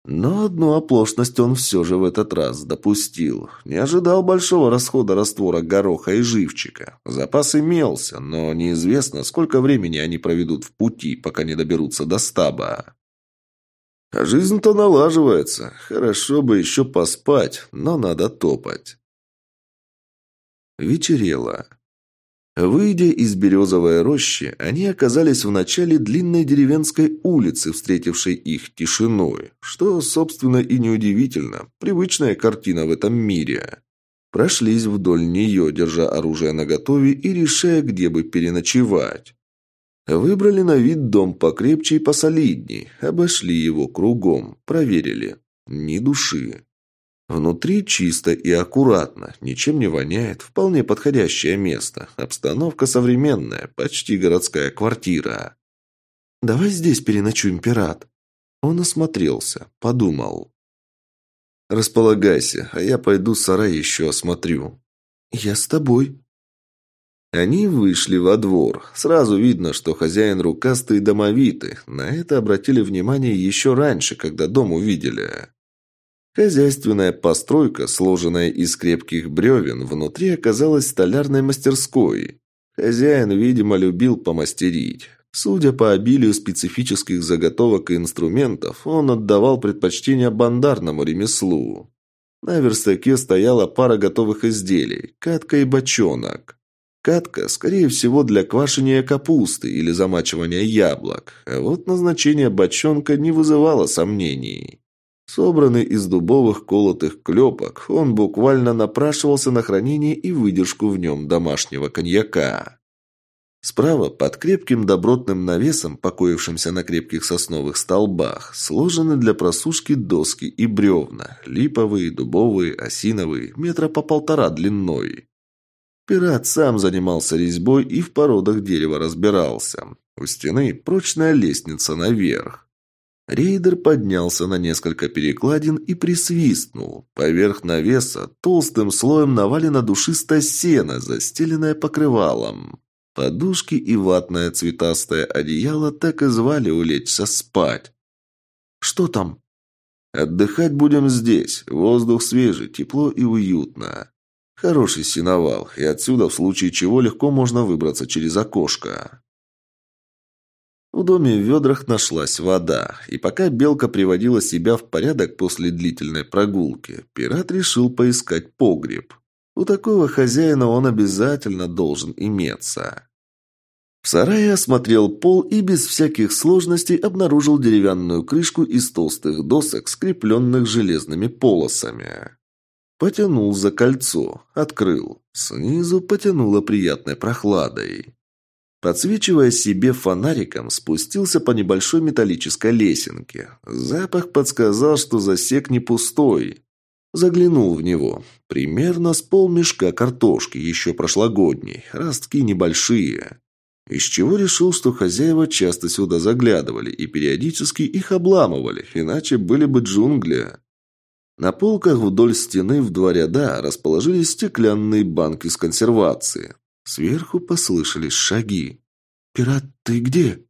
Но одну оплошность он все же в этот раз допустил. Не ожидал большого расхода раствора гороха и живчика. Запас имелся, но неизвестно, сколько времени они проведут в пути, пока не доберутся до стаба. А жизнь-то налаживается. Хорошо бы еще поспать, но надо топать. Вечерело. Выйдя из березовой рощи, они оказались в начале длинной деревенской улицы, встретившей их тишиной, что, собственно, и неудивительно. Привычная картина в этом мире. Прошлись вдоль нее, держа оружие наготове и решая, где бы переночевать. Выбрали на вид дом покрепче и посолидней, обошли его кругом, проверили. Ни души. Внутри чисто и аккуратно, ничем не воняет, вполне подходящее место. Обстановка современная, почти городская квартира. «Давай здесь переночуем, пират». Он осмотрелся, подумал. «Располагайся, а я пойду сарай еще осмотрю». «Я с тобой». Они вышли во двор. Сразу видно, что хозяин рукастый и домовитый. На это обратили внимание еще раньше, когда дом увидели. Хозяйственная постройка, сложенная из крепких бревен, внутри оказалась столярной мастерской. Хозяин, видимо, любил помастерить. Судя по обилию специфических заготовок и инструментов, он отдавал предпочтение бандарному ремеслу. На верстаке стояла пара готовых изделий – катка и бочонок. Катка, скорее всего, для квашения капусты или замачивания яблок, а вот назначение бочонка не вызывало сомнений. Собранный из дубовых колотых клепок, он буквально напрашивался на хранение и выдержку в нем домашнего коньяка. Справа, под крепким добротным навесом, покоившимся на крепких сосновых столбах, сложены для просушки доски и бревна, липовые, дубовые, осиновые, метра по полтора длиной. Пират сам занимался резьбой и в породах дерева разбирался. У стены прочная лестница наверх. Рейдер поднялся на несколько перекладин и присвистнул. Поверх навеса толстым слоем навалено душистое сено, застеленное покрывалом. Подушки и ватное цветастое одеяло так и звали улечься спать. «Что там?» «Отдыхать будем здесь. Воздух свежий, тепло и уютно. Хороший сеновал, и отсюда в случае чего легко можно выбраться через окошко». В доме в ведрах нашлась вода, и пока Белка приводила себя в порядок после длительной прогулки, пират решил поискать погреб. У такого хозяина он обязательно должен иметься. В сарае осмотрел пол и без всяких сложностей обнаружил деревянную крышку из толстых досок, скрепленных железными полосами. Потянул за кольцо, открыл. Снизу потянуло приятной прохладой. Подсвечивая себе фонариком, спустился по небольшой металлической лесенке. Запах подсказал, что засек не пустой. Заглянул в него. Примерно с полмешка картошки, еще прошлогодней, ростки небольшие. Из чего решил, что хозяева часто сюда заглядывали и периодически их обламывали, иначе были бы джунгли. На полках вдоль стены в два ряда расположились стеклянные банки с консервацией. Сверху послышались шаги. «Пират, ты где?»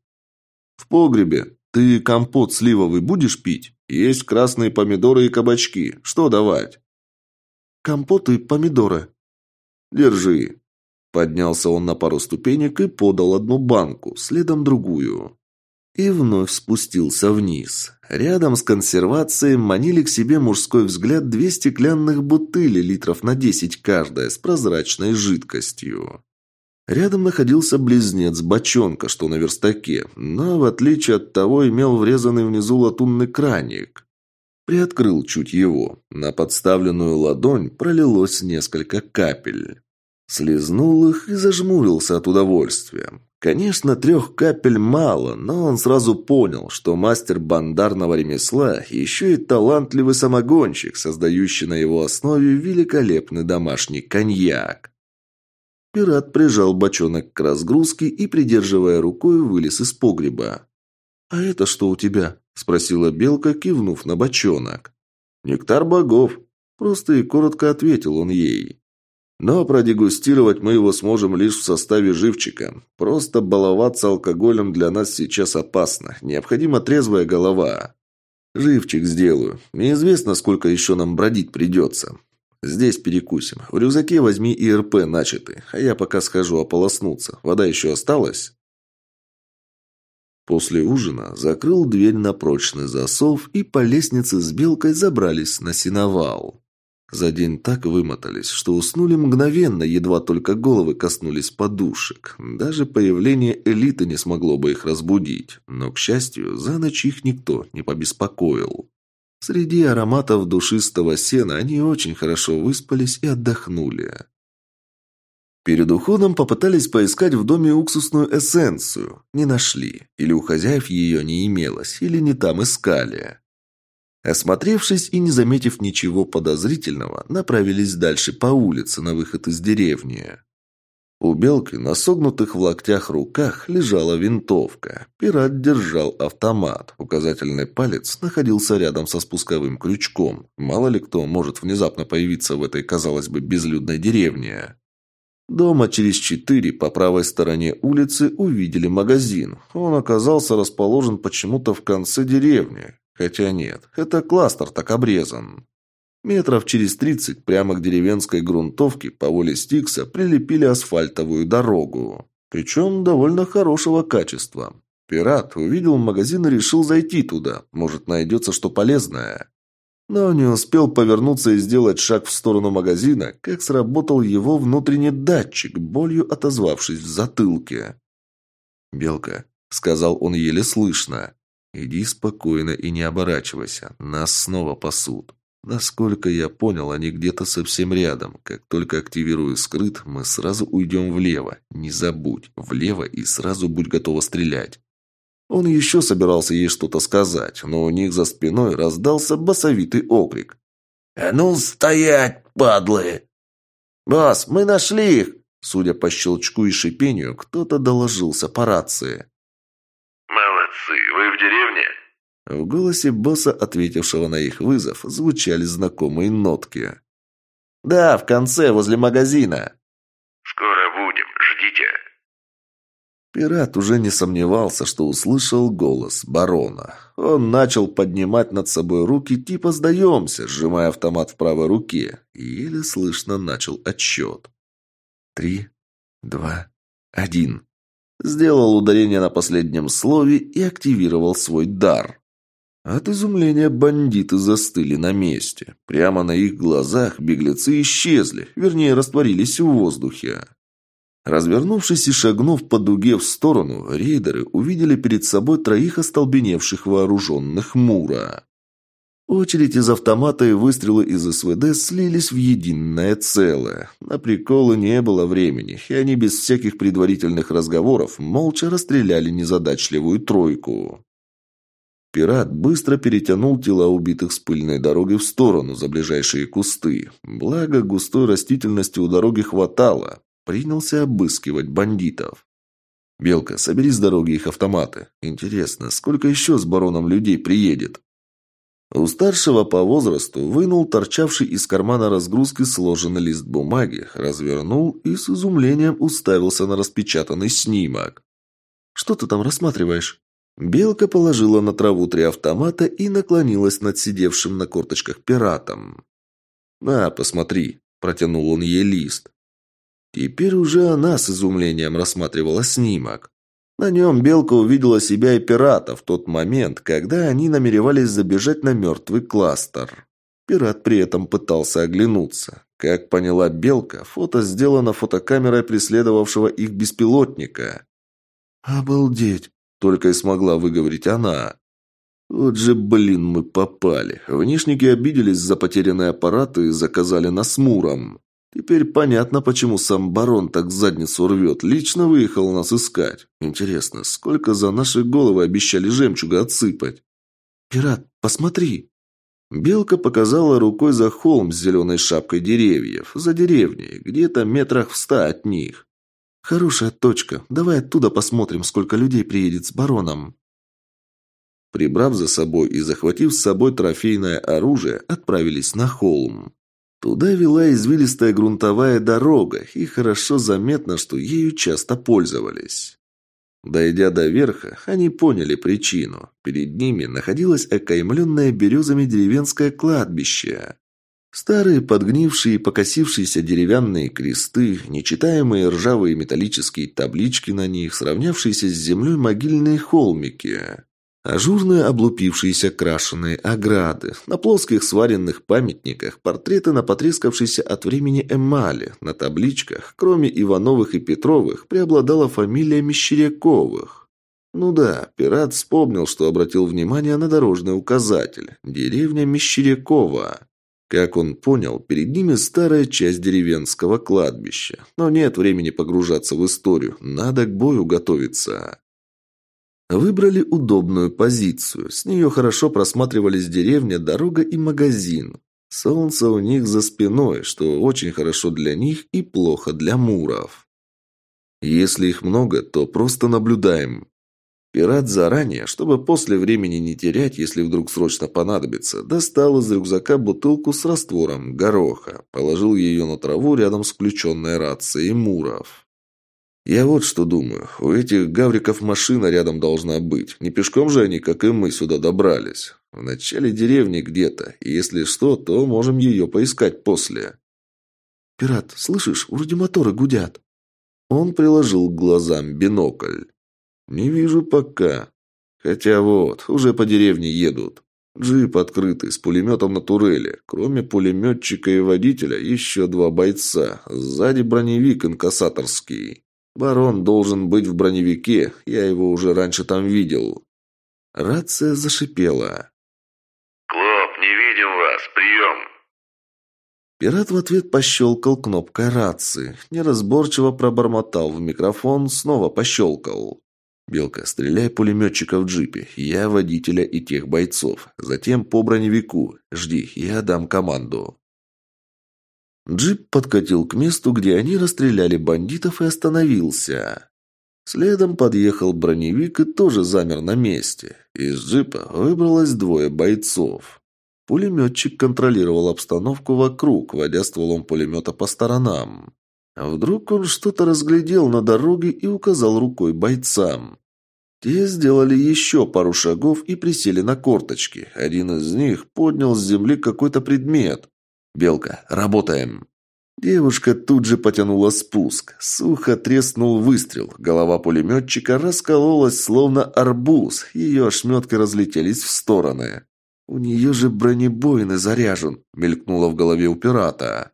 «В погребе. Ты компот сливовый будешь пить? Есть красные помидоры и кабачки. Что давать?» «Компот и помидоры». «Держи». Поднялся он на пару ступенек и подал одну банку, следом другую. И вновь спустился вниз. Рядом с консервацией манили к себе мужской взгляд две стеклянных бутыли литров на десять каждая с прозрачной жидкостью. Рядом находился близнец бочонка, что на верстаке, но, в отличие от того, имел врезанный внизу латунный краник. Приоткрыл чуть его. На подставленную ладонь пролилось несколько капель. Слизнул их и зажмурился от удовольствия. Конечно, трех капель мало, но он сразу понял, что мастер бандарного ремесла еще и талантливый самогонщик, создающий на его основе великолепный домашний коньяк. Пират прижал бочонок к разгрузке и, придерживая рукой, вылез из погреба. «А это что у тебя?» – спросила Белка, кивнув на бочонок. «Нектар богов», – просто и коротко ответил он ей. Но продегустировать мы его сможем лишь в составе живчика. Просто баловаться алкоголем для нас сейчас опасно. Необходима трезвая голова. Живчик сделаю. Неизвестно, сколько еще нам бродить придется. Здесь перекусим. В рюкзаке возьми ИРП начатый, а я пока схожу ополоснуться. Вода еще осталась?» После ужина закрыл дверь на прочный засов и по лестнице с белкой забрались на сеновал. За день так вымотались, что уснули мгновенно, едва только головы коснулись подушек. Даже появление элиты не смогло бы их разбудить, но, к счастью, за ночь их никто не побеспокоил. Среди ароматов душистого сена они очень хорошо выспались и отдохнули. Перед уходом попытались поискать в доме уксусную эссенцию. Не нашли. Или у хозяев ее не имелось, или не там искали. Осмотревшись и не заметив ничего подозрительного, направились дальше по улице на выход из деревни. У белки на согнутых в локтях руках лежала винтовка. Пират держал автомат. Указательный палец находился рядом со спусковым крючком. Мало ли кто может внезапно появиться в этой, казалось бы, безлюдной деревне. Дома через четыре по правой стороне улицы увидели магазин. Он оказался расположен почему-то в конце деревни. Хотя нет, это кластер так обрезан. Метров через тридцать прямо к деревенской грунтовке по воле Стикса прилепили асфальтовую дорогу. Причем довольно хорошего качества. Пират увидел магазин и решил зайти туда. Может, найдется что полезное. Но не успел повернуться и сделать шаг в сторону магазина, как сработал его внутренний датчик, болью отозвавшись в затылке. «Белка», — сказал он еле слышно, — «иди спокойно и не оборачивайся, нас снова пасут». Насколько я понял, они где-то совсем рядом. Как только активирую скрыт, мы сразу уйдем влево. Не забудь, влево и сразу будь готова стрелять. Он еще собирался ей что-то сказать, но у них за спиной раздался басовитый окрик. «А ну стоять, падлы!» «Босс, мы нашли их!» Судя по щелчку и шипению, кто-то доложился по рации. «Молодцы, вы в деревне?» В голосе босса, ответившего на их вызов, звучали знакомые нотки. «Да, в конце, возле магазина». «Скоро будем, ждите». Пират уже не сомневался, что услышал голос барона. Он начал поднимать над собой руки, типа «сдаемся», сжимая автомат в правой руке, и еле слышно начал отсчет. «Три, два, один». Сделал ударение на последнем слове и активировал свой дар. От изумления бандиты застыли на месте. Прямо на их глазах беглецы исчезли, вернее, растворились в воздухе. Развернувшись и шагнув по дуге в сторону, рейдеры увидели перед собой троих остолбеневших вооруженных Мура. Очередь из автомата и выстрелы из СВД слились в единое целое. На приколы не было времени, и они без всяких предварительных разговоров молча расстреляли незадачливую тройку. Пират быстро перетянул тела убитых с пыльной дороги в сторону, за ближайшие кусты. Благо, густой растительности у дороги хватало. Принялся обыскивать бандитов. «Белка, собери с дороги их автоматы. Интересно, сколько еще с бароном людей приедет?» У старшего по возрасту вынул торчавший из кармана разгрузки сложенный лист бумаги, развернул и с изумлением уставился на распечатанный снимок. «Что ты там рассматриваешь?» Белка положила на траву три автомата и наклонилась над сидевшим на корточках пиратом. «На, посмотри», – протянул он ей лист. Теперь уже она с изумлением рассматривала снимок. На нем Белка увидела себя и пирата в тот момент, когда они намеревались забежать на мертвый кластер. Пират при этом пытался оглянуться. Как поняла Белка, фото сделано фотокамерой преследовавшего их беспилотника. «Обалдеть!» Только и смогла выговорить она. Вот же, блин, мы попали. Внешники обиделись за потерянные аппараты и заказали нас Муром. Теперь понятно, почему сам барон так задницу рвет. Лично выехал нас искать. Интересно, сколько за наши головы обещали жемчуга отсыпать? «Пират, посмотри!» Белка показала рукой за холм с зеленой шапкой деревьев, за деревней, где-то метрах в ста от них. «Хорошая точка. Давай оттуда посмотрим, сколько людей приедет с бароном». Прибрав за собой и захватив с собой трофейное оружие, отправились на холм. Туда вела извилистая грунтовая дорога, и хорошо заметно, что ею часто пользовались. Дойдя до верха, они поняли причину. Перед ними находилось окаймленное березами деревенское кладбище. Старые подгнившие и покосившиеся деревянные кресты, нечитаемые ржавые металлические таблички на них, сравнявшиеся с землей могильные холмики. Ажурные облупившиеся крашеные ограды, на плоских сваренных памятниках портреты на потрескавшейся от времени эмали, на табличках, кроме Ивановых и Петровых, преобладала фамилия Мещеряковых. Ну да, пират вспомнил, что обратил внимание на дорожный указатель – деревня Мещерякова. Как он понял, перед ними старая часть деревенского кладбища. Но нет времени погружаться в историю, надо к бою готовиться. Выбрали удобную позицию. С нее хорошо просматривались деревня, дорога и магазин. Солнце у них за спиной, что очень хорошо для них и плохо для муров. Если их много, то просто наблюдаем. Пират заранее, чтобы после времени не терять, если вдруг срочно понадобится, достал из рюкзака бутылку с раствором гороха, положил ее на траву рядом с включенной рацией Муров. «Я вот что думаю. У этих гавриков машина рядом должна быть. Не пешком же они, как и мы, сюда добрались. В начале деревни где-то. И если что, то можем ее поискать после». «Пират, слышишь, вроде моторы гудят». Он приложил к глазам бинокль. «Не вижу пока. Хотя вот, уже по деревне едут. Джип открытый, с пулеметом на турели. Кроме пулеметчика и водителя, еще два бойца. Сзади броневик инкассаторский. Барон должен быть в броневике, я его уже раньше там видел». Рация зашипела. «Клоп, не видим вас, прием!» Пират в ответ пощелкал кнопкой рации. Неразборчиво пробормотал в микрофон, снова пощелкал. «Белка, стреляй пулеметчика в джипе. Я водителя и тех бойцов. Затем по броневику. Жди, я дам команду». Джип подкатил к месту, где они расстреляли бандитов и остановился. Следом подъехал броневик и тоже замер на месте. Из джипа выбралось двое бойцов. Пулеметчик контролировал обстановку вокруг, водя стволом пулемета по сторонам. Вдруг он что-то разглядел на дороге и указал рукой бойцам. Те сделали еще пару шагов и присели на корточки. Один из них поднял с земли какой-то предмет. «Белка, работаем!» Девушка тут же потянула спуск. Сухо треснул выстрел. Голова пулеметчика раскололась, словно арбуз. Ее ошметки разлетелись в стороны. «У нее же бронебойный заряжен», — мелькнуло в голове у пирата.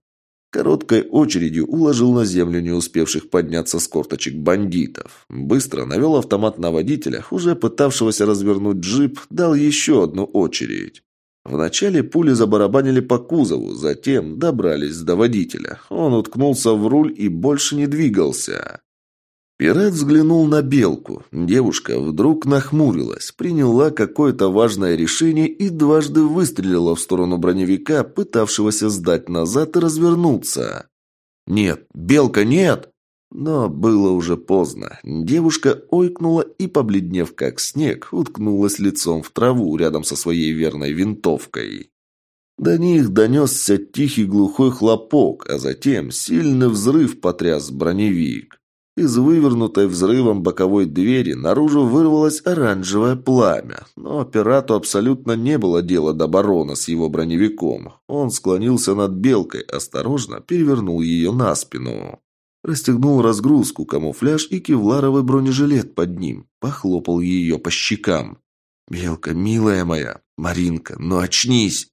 Короткой очередью уложил на землю не успевших подняться с корточек бандитов. Быстро навел автомат на водителя, уже пытавшегося развернуть джип, дал еще одну очередь. Вначале пули забарабанили по кузову, затем добрались до водителя. Он уткнулся в руль и больше не двигался. Пират взглянул на белку. Девушка вдруг нахмурилась, приняла какое-то важное решение и дважды выстрелила в сторону броневика, пытавшегося сдать назад и развернуться. «Нет, белка, нет!» Но было уже поздно. Девушка ойкнула и, побледнев как снег, уткнулась лицом в траву рядом со своей верной винтовкой. До них донесся тихий глухой хлопок, а затем сильный взрыв потряс броневик. Из вывернутой взрывом боковой двери наружу вырвалось оранжевое пламя, но пирату абсолютно не было дела до барона с его броневиком. Он склонился над белкой, осторожно перевернул ее на спину. Расстегнул разгрузку, камуфляж и кевларовый бронежилет под ним. Похлопал ее по щекам. «Белка, милая моя, Маринка, ну очнись!»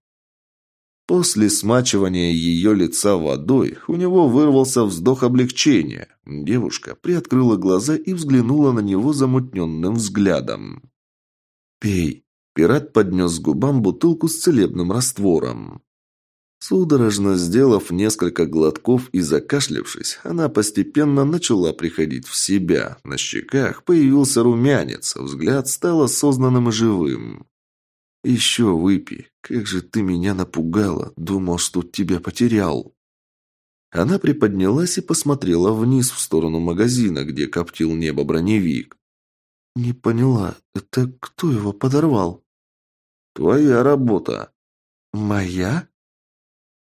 После смачивания ее лица водой у него вырвался вздох облегчения. Девушка приоткрыла глаза и взглянула на него замутненным взглядом. «Пей!» Пират поднес к губам бутылку с целебным раствором. Судорожно сделав несколько глотков и закашлявшись, она постепенно начала приходить в себя. На щеках появился румянец, взгляд стал осознанным и живым. «Еще выпей. Как же ты меня напугала. Думал, что тебя потерял». Она приподнялась и посмотрела вниз в сторону магазина, где коптил небо броневик. «Не поняла, это кто его подорвал?» «Твоя работа». «Моя?»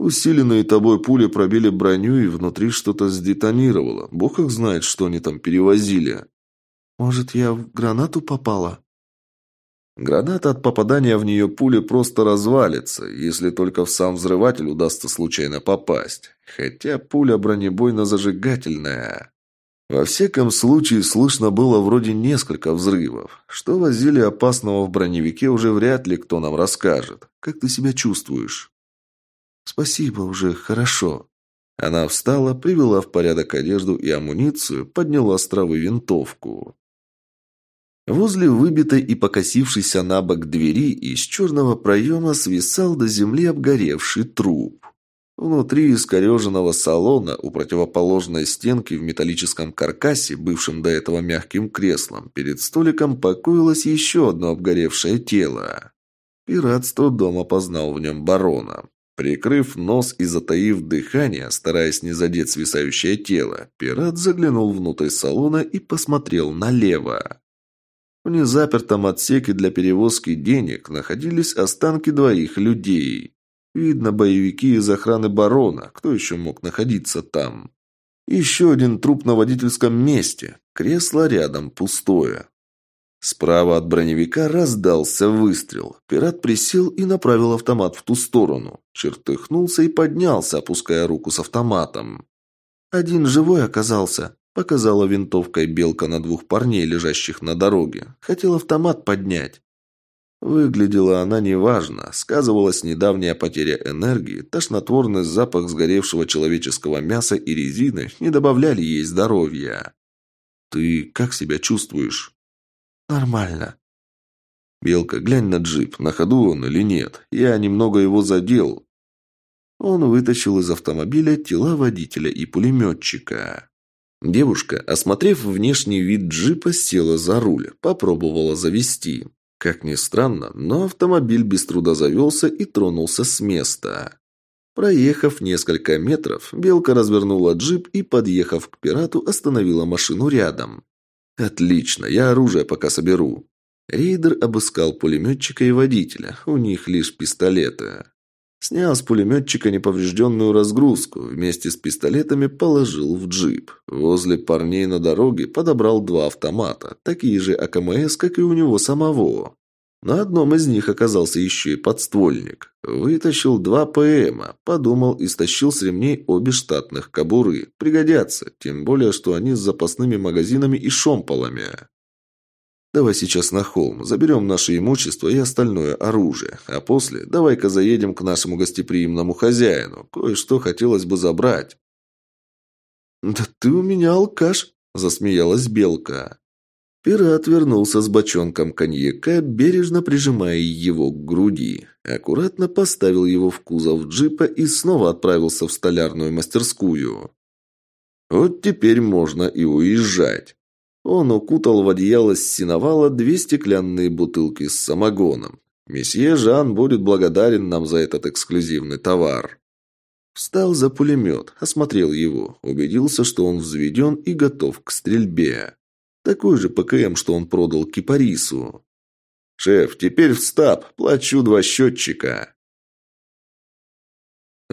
Усиленные тобой пули пробили броню, и внутри что-то сдетонировало. Бог их знает, что они там перевозили. Может, я в гранату попала? Граната от попадания в нее пули просто развалится, если только в сам взрыватель удастся случайно попасть. Хотя пуля бронебойно-зажигательная. Во всяком случае, слышно было вроде несколько взрывов. Что возили опасного в броневике, уже вряд ли кто нам расскажет. Как ты себя чувствуешь? Спасибо, уже хорошо. Она встала, привела в порядок одежду и амуницию, подняла с травы винтовку. Возле выбитой и покосившейся на бок двери из черного проема свисал до земли обгоревший труп. Внутри искореженного салона у противоположной стенки в металлическом каркасе, бывшем до этого мягким креслом, перед столиком покоилось еще одно обгоревшее тело. Пират с трудом опознал в нем барона. Прикрыв нос и затаив дыхание, стараясь не задеть свисающее тело, пират заглянул внутрь салона и посмотрел налево. В незапертом отсеке для перевозки денег находились останки двоих людей. Видно, боевики из охраны барона. Кто еще мог находиться там? Еще один труп на водительском месте. Кресло рядом пустое. Справа от броневика раздался выстрел. Пират присел и направил автомат в ту сторону. Чертыхнулся и поднялся, опуская руку с автоматом. Один живой оказался. Показала винтовкой белка на двух парней, лежащих на дороге. Хотел автомат поднять. Выглядела она неважно, сказывалась недавняя потеря энергии, тошнотворный запах сгоревшего человеческого мяса и резины не добавляли ей здоровья. «Ты как себя чувствуешь?» «Нормально». «Белка, глянь на джип, на ходу он или нет. Я немного его задел». Он вытащил из автомобиля тела водителя и пулеметчика. Девушка, осмотрев внешний вид джипа, села за руль, попробовала завести. Как ни странно, но автомобиль без труда завелся и тронулся с места. Проехав несколько метров, Белка развернула джип и, подъехав к пирату, остановила машину рядом. «Отлично, я оружие пока соберу». Рейдер обыскал пулеметчика и водителя, у них лишь пистолеты. Снял с пулеметчика неповрежденную разгрузку, вместе с пистолетами положил в джип. Возле парней на дороге подобрал два автомата, такие же АКМС, как и у него самого. На одном из них оказался еще и подствольник. Вытащил два ПМа, подумал и стащил с ремней обе штатных кобуры. Пригодятся, тем более, что они с запасными магазинами и шомполами. Давай сейчас на холм, заберем наше имущество и остальное оружие, а после давай-ка заедем к нашему гостеприимному хозяину. Кое-что хотелось бы забрать». «Да ты у меня алкаш», – засмеялась Белка. Пират вернулся с бочонком коньяка, бережно прижимая его к груди. Аккуратно поставил его в кузов джипа и снова отправился в столярную мастерскую. Вот теперь можно и уезжать. Он укутал в одеяло с синовала две стеклянные бутылки с самогоном. Месье Жан будет благодарен нам за этот эксклюзивный товар. Встал за пулемет, осмотрел его, убедился, что он взведен и готов к стрельбе. Такой же ПКМ, что он продал Кипарису. «Шеф, теперь в стаб, плачу два счетчика».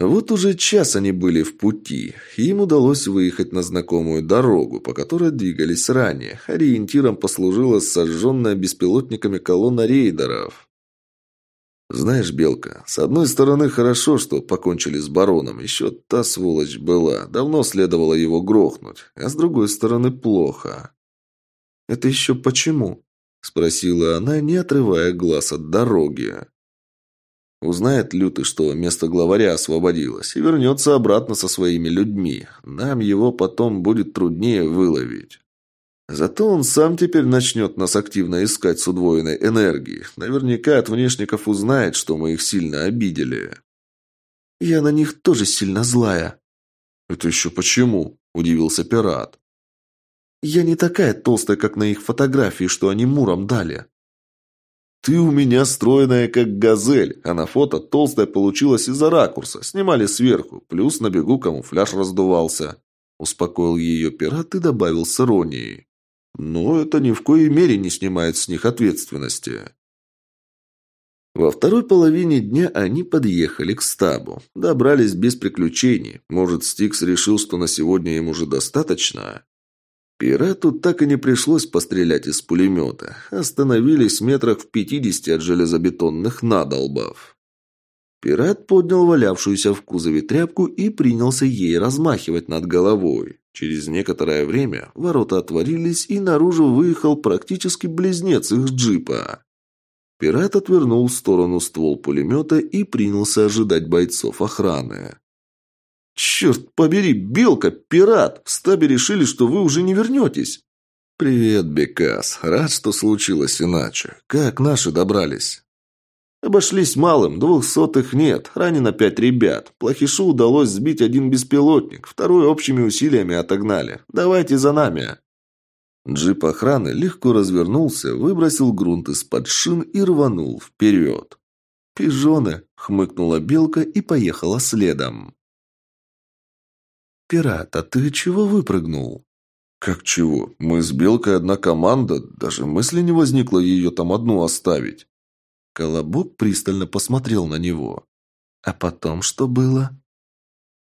Вот уже час они были в пути. Им удалось выехать на знакомую дорогу, по которой двигались ранее. Ориентиром послужила сожженная беспилотниками колонна рейдеров. «Знаешь, Белка, с одной стороны хорошо, что покончили с бароном. Еще та сволочь была. Давно следовало его грохнуть. А с другой стороны плохо». «Это еще почему?» – спросила она, не отрывая глаз от дороги. Узнает Лютый, что место главаря освободилось, и вернется обратно со своими людьми. Нам его потом будет труднее выловить. Зато он сам теперь начнет нас активно искать с удвоенной энергией. Наверняка от внешников узнает, что мы их сильно обидели. Я на них тоже сильно злая. Это еще почему? Удивился пират. Я не такая толстая, как на их фотографии, что они Муром дали. «Ты у меня стройная, как газель, а на фото толстая получилась из-за ракурса. Снимали сверху, плюс на бегу камуфляж раздувался». Успокоил ее пират и добавил с иронией. «Но это ни в коей мере не снимает с них ответственности». Во второй половине дня они подъехали к стабу. Добрались без приключений. Может, Стикс решил, что на сегодня им уже достаточно? Пирату так и не пришлось пострелять из пулемета. Остановились в метрах в пятидесяти от железобетонных надолбов. Пират поднял валявшуюся в кузове тряпку и принялся ей размахивать над головой. Через некоторое время ворота отворились, и наружу выехал практически близнец их джипа. Пират отвернул в сторону ствол пулемета и принялся ожидать бойцов охраны. «Черт побери, Белка, пират! В стабе решили, что вы уже не вернетесь!» «Привет, Бекас. Рад, что случилось иначе. Как наши добрались?» Обошлись малым, двух сотых нет, ранено пять ребят. Плохишу удалось сбить один беспилотник, второй общими усилиями отогнали. Давайте за нами. Джип охраны легко развернулся, выбросил грунт из-под шин и рванул вперед. «Пижоны!» — хмыкнула белка и поехала следом. «Пират, а ты чего выпрыгнул?» «Как чего? Мы с Белкой одна команда, даже мысли не возникло ее там одну оставить». Колобок пристально посмотрел на него. «А потом что было?»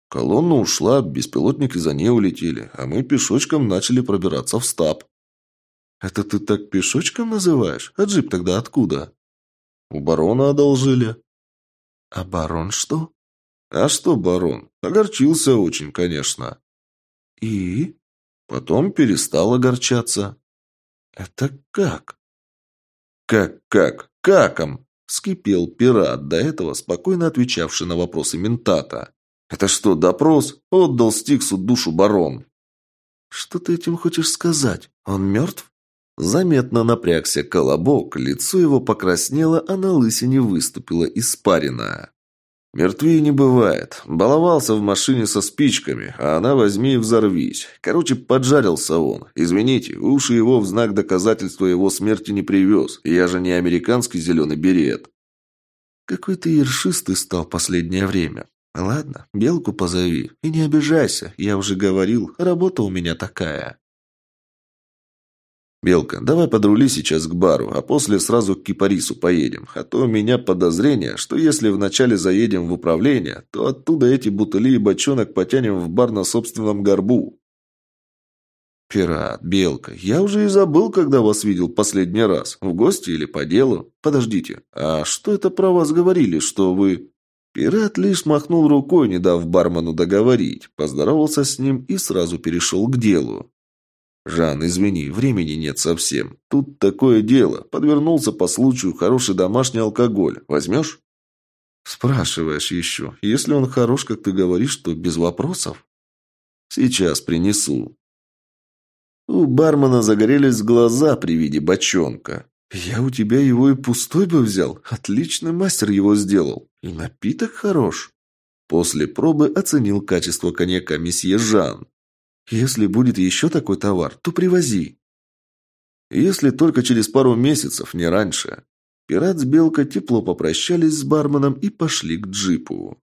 Колонна ушла, беспилотники за ней улетели, а мы пешочком начали пробираться в стаб. «Это ты так пешочком называешь? А джип тогда откуда?» «У барона одолжили». «А барон что?» «А что барон? Огорчился очень, конечно». «И?» Потом перестал огорчаться. «Это как?» «Как-как? Каком?» Вскипел пират, до этого спокойно отвечавший на вопросы ментата. «Это что, допрос? Отдал Стиксу душу барон». «Что ты этим хочешь сказать? Он мертв?» Заметно напрягся колобок, лицо его покраснело, а на лысине выступила испарина. Мертвее не бывает. Баловался в машине со спичками, а она возьми и взорвись. Короче, поджарился он. Извините, уши его в знак доказательства его смерти не привез. Я же не американский зеленый берет. Какой ты ершистый стал последнее время. Ладно, белку позови. И не обижайся, я уже говорил, работа у меня такая. «Белка, давай подрули сейчас к бару, а после сразу к кипарису поедем. А то у меня подозрение, что если вначале заедем в управление, то оттуда эти бутыли и бочонок потянем в бар на собственном горбу». «Пират, Белка, я уже и забыл, когда вас видел последний раз. В гости или по делу? Подождите, а что это про вас говорили, что вы...» Пират лишь махнул рукой, не дав бармену договорить, поздоровался с ним и сразу перешел к делу. «Жан, извини, времени нет совсем. Тут такое дело. Подвернулся по случаю хороший домашний алкоголь. Возьмешь?» «Спрашиваешь еще. Если он хорош, как ты говоришь, то без вопросов?» «Сейчас принесу». У бармена загорелись глаза при виде бочонка. «Я у тебя его и пустой бы взял. Отличный мастер его сделал. И напиток хорош». После пробы оценил качество коньяка месье Жан. Если будет еще такой товар, то привози. Если только через пару месяцев, не раньше. Пират с Белкой тепло попрощались с барменом и пошли к джипу.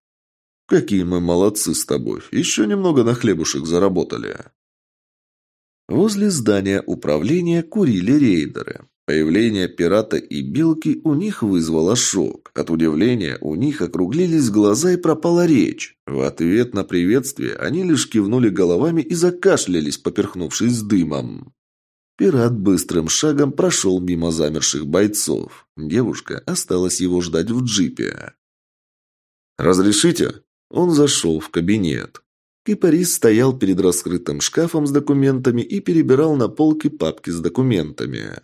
Какие мы молодцы с тобой. Еще немного на хлебушек заработали. Возле здания управления курили рейдеры. Появление пирата и белки у них вызвало шок. От удивления у них округлились глаза и пропала речь. В ответ на приветствие они лишь кивнули головами и закашлялись, поперхнувшись дымом. Пират быстрым шагом прошел мимо замерших бойцов. Девушка осталась его ждать в джипе. «Разрешите?» Он зашел в кабинет. Кипарис стоял перед раскрытым шкафом с документами и перебирал на полке папки с документами.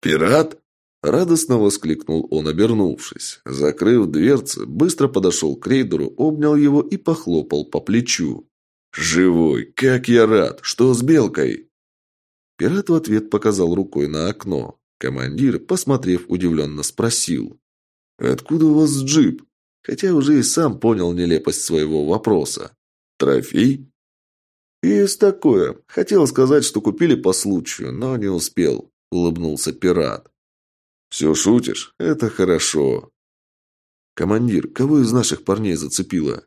«Пират?» – радостно воскликнул он, обернувшись. Закрыв дверцы, быстро подошел к рейдеру, обнял его и похлопал по плечу. «Живой! Как я рад! Что с Белкой?» Пират в ответ показал рукой на окно. Командир, посмотрев, удивленно спросил. «Откуда у вас джип?» Хотя уже и сам понял нелепость своего вопроса. «Трофей?» «Есть такое. Хотел сказать, что купили по случаю, но не успел. – улыбнулся пират. «Все шутишь? Это хорошо». «Командир, кого из наших парней зацепило?»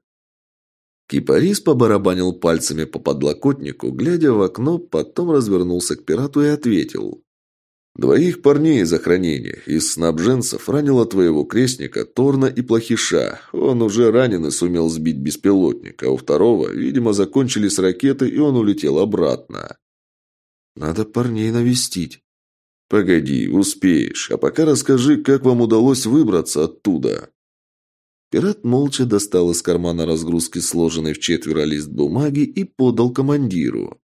Кипарис побарабанил пальцами по подлокотнику, глядя в окно, потом развернулся к пирату и ответил. Двоих парней из охранения, из снабженцев, ранило твоего крестника Торна и Плохиша. Он уже ранен и сумел сбить беспилотник, а у второго, видимо, закончились ракеты, и он улетел обратно. Надо парней навестить. Погоди, успеешь. А пока расскажи, как вам удалось выбраться оттуда. Пират молча достал из кармана разгрузки сложенный в четверо лист бумаги и подал командиру.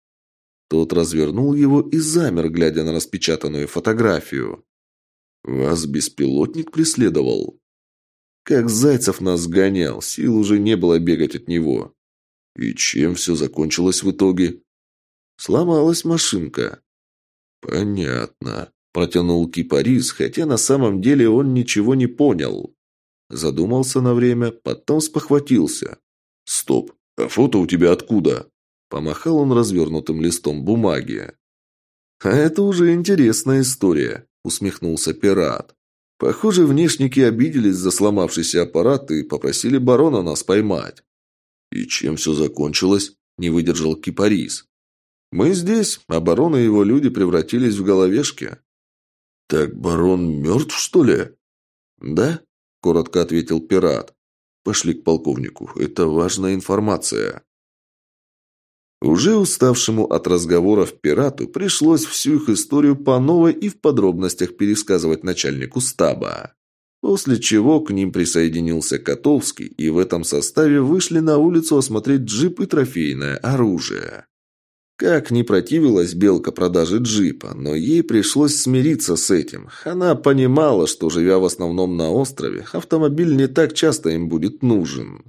Тот развернул его и замер, глядя на распечатанную фотографию. «Вас беспилотник преследовал?» «Как Зайцев нас гонял, сил уже не было бегать от него». «И чем все закончилось в итоге?» «Сломалась машинка». «Понятно», – протянул Кипарис, хотя на самом деле он ничего не понял. Задумался на время, потом спохватился. «Стоп, а фото у тебя откуда?» Помахал он развернутым листом бумаги. «А это уже интересная история», – усмехнулся пират. «Похоже, внешники обиделись за сломавшийся аппарат и попросили барона нас поймать». «И чем все закончилось?» – не выдержал Кипарис. «Мы здесь, а барон и его люди превратились в головешки». «Так барон мертв, что ли?» «Да», – коротко ответил пират. «Пошли к полковнику, это важная информация». Уже уставшему от разговоров пирату пришлось всю их историю по новой и в подробностях пересказывать начальнику стаба. После чего к ним присоединился Котовский, и в этом составе вышли на улицу осмотреть джип и трофейное оружие. Как ни противилась Белка продаже джипа, но ей пришлось смириться с этим. Она понимала, что, живя в основном на острове, автомобиль не так часто им будет нужен.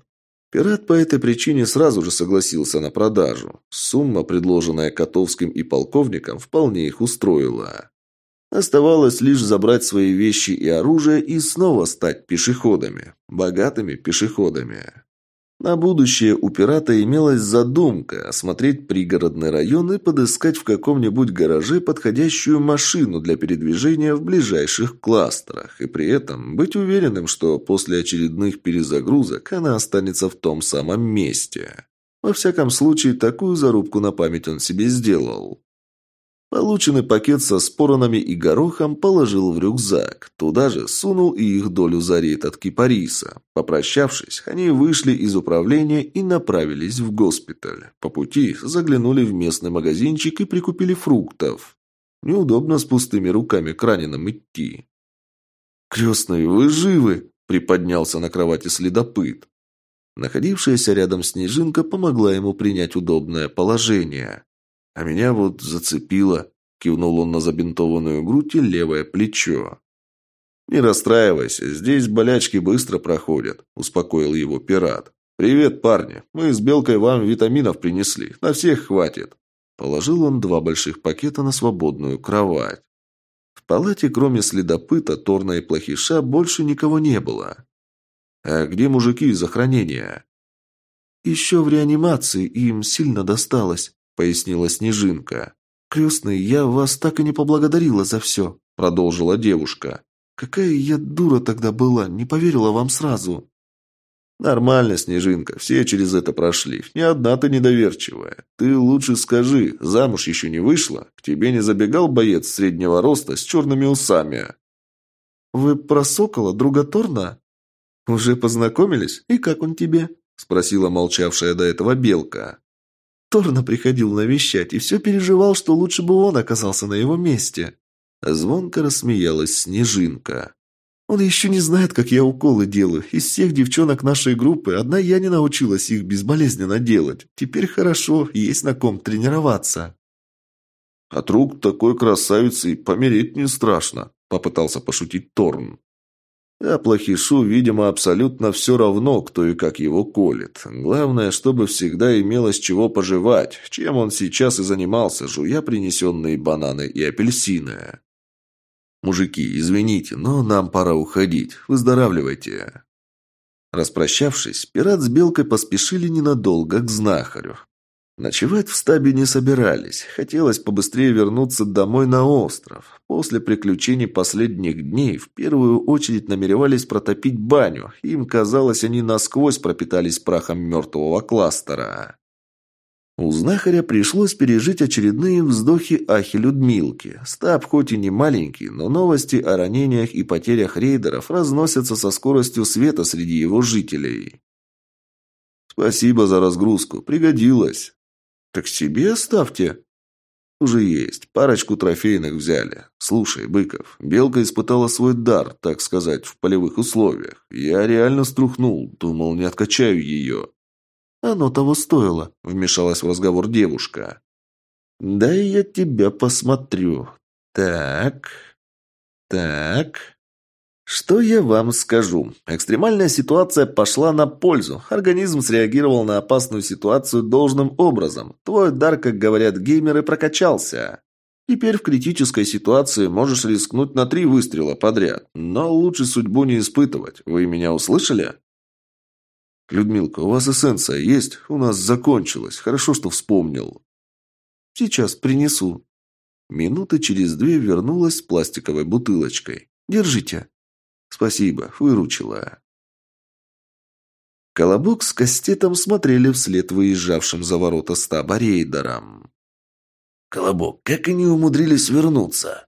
Пират по этой причине сразу же согласился на продажу. Сумма, предложенная Котовским и полковником, вполне их устроила. Оставалось лишь забрать свои вещи и оружие и снова стать пешеходами. Богатыми пешеходами. На будущее у пирата имелась задумка осмотреть пригородный район и подыскать в каком-нибудь гараже подходящую машину для передвижения в ближайших кластерах, и при этом быть уверенным, что после очередных перезагрузок она останется в том самом месте. Во всяком случае, такую зарубку на память он себе сделал. Полученный пакет со споронами и горохом положил в рюкзак. Туда же сунул и их долю зарит от кипариса. Попрощавшись, они вышли из управления и направились в госпиталь. По пути заглянули в местный магазинчик и прикупили фруктов. Неудобно с пустыми руками к раненым идти. «Крестный, вы живы?» – приподнялся на кровати следопыт. Находившаяся рядом снежинка помогла ему принять удобное положение. А меня вот зацепило. Кивнул он на забинтованную грудь и левое плечо. «Не расстраивайся, здесь болячки быстро проходят», – успокоил его пират. «Привет, парни. Мы с Белкой вам витаминов принесли. На всех хватит». Положил он два больших пакета на свободную кровать. В палате, кроме следопыта, Торна и Плохиша, больше никого не было. «А где мужики из охранения?» «Еще в реанимации им сильно досталось», – пояснила Снежинка. «Крестный, я вас так и не поблагодарила за все», – продолжила девушка. «Какая я дура тогда была, не поверила вам сразу». «Нормально, Снежинка, все через это прошли. Ни одна ты недоверчивая. Ты лучше скажи, замуж еще не вышла? К тебе не забегал боец среднего роста с черными усами?» «Вы про Сокола, друга Торна?» «Уже познакомились? И как он тебе?» – спросила молчавшая до этого Белка. Торна приходил навещать и все переживал, что лучше бы он оказался на его месте. Звонко рассмеялась Снежинка. Он еще не знает, как я уколы делаю. Из всех девчонок нашей группы одна я не научилась их безболезненно делать. Теперь хорошо, есть на ком тренироваться. От рук такой красавицы помереть не страшно, попытался пошутить Торн. А плохишу, видимо, абсолютно все равно, кто и как его колет. Главное, чтобы всегда имелось чего пожевать, чем он сейчас и занимался, жуя принесенные бананы и апельсины. «Мужики, извините, но нам пора уходить. Выздоравливайте». Распрощавшись, пират с Белкой поспешили ненадолго к знахарю. Ночевать в стабе не собирались. Хотелось побыстрее вернуться домой на остров. После приключений последних дней в первую очередь намеревались протопить баню. Им казалось, они насквозь пропитались прахом мертвого кластера. У знахаря пришлось пережить очередные вздохи Ахи Людмилки. Стаб хоть и не маленький, но новости о ранениях и потерях рейдеров разносятся со скоростью света среди его жителей. «Спасибо за разгрузку, пригодилось». «Так себе оставьте». «Уже есть. Парочку трофейных взяли. Слушай, Быков, Белка испытала свой дар, так сказать, в полевых условиях. Я реально струхнул, думал, не откачаю ее». «Оно того стоило», — вмешалась в разговор девушка. «Да я тебя посмотрю. Так, так...» Что я вам скажу? Экстремальная ситуация пошла на пользу. Организм среагировал на опасную ситуацию должным образом. Твой дар, как говорят геймеры, прокачался. Теперь в критической ситуации можешь рискнуть на три выстрела подряд. Но лучше судьбу не испытывать. Вы меня услышали? «Людмилка, у вас эссенция есть? У нас закончилась. Хорошо, что вспомнил». «Сейчас принесу». Минуты через две вернулась с пластиковой бутылочкой. «Держите». «Спасибо, выручила». Колобок с Кастетом смотрели вслед выезжавшим за ворота стаба рейдерам. «Колобок, как они умудрились вернуться?»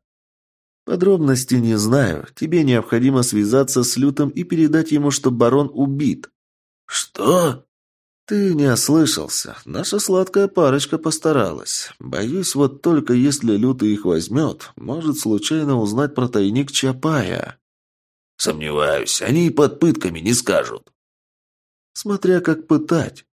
«Подробности не знаю. Тебе необходимо связаться с Лютом и передать ему, что барон убит. «Что?» «Ты не ослышался. Наша сладкая парочка постаралась. Боюсь, вот только если Лютый их возьмет, может случайно узнать про тайник Чапая». «Сомневаюсь, они и под пытками не скажут». «Смотря как пытать.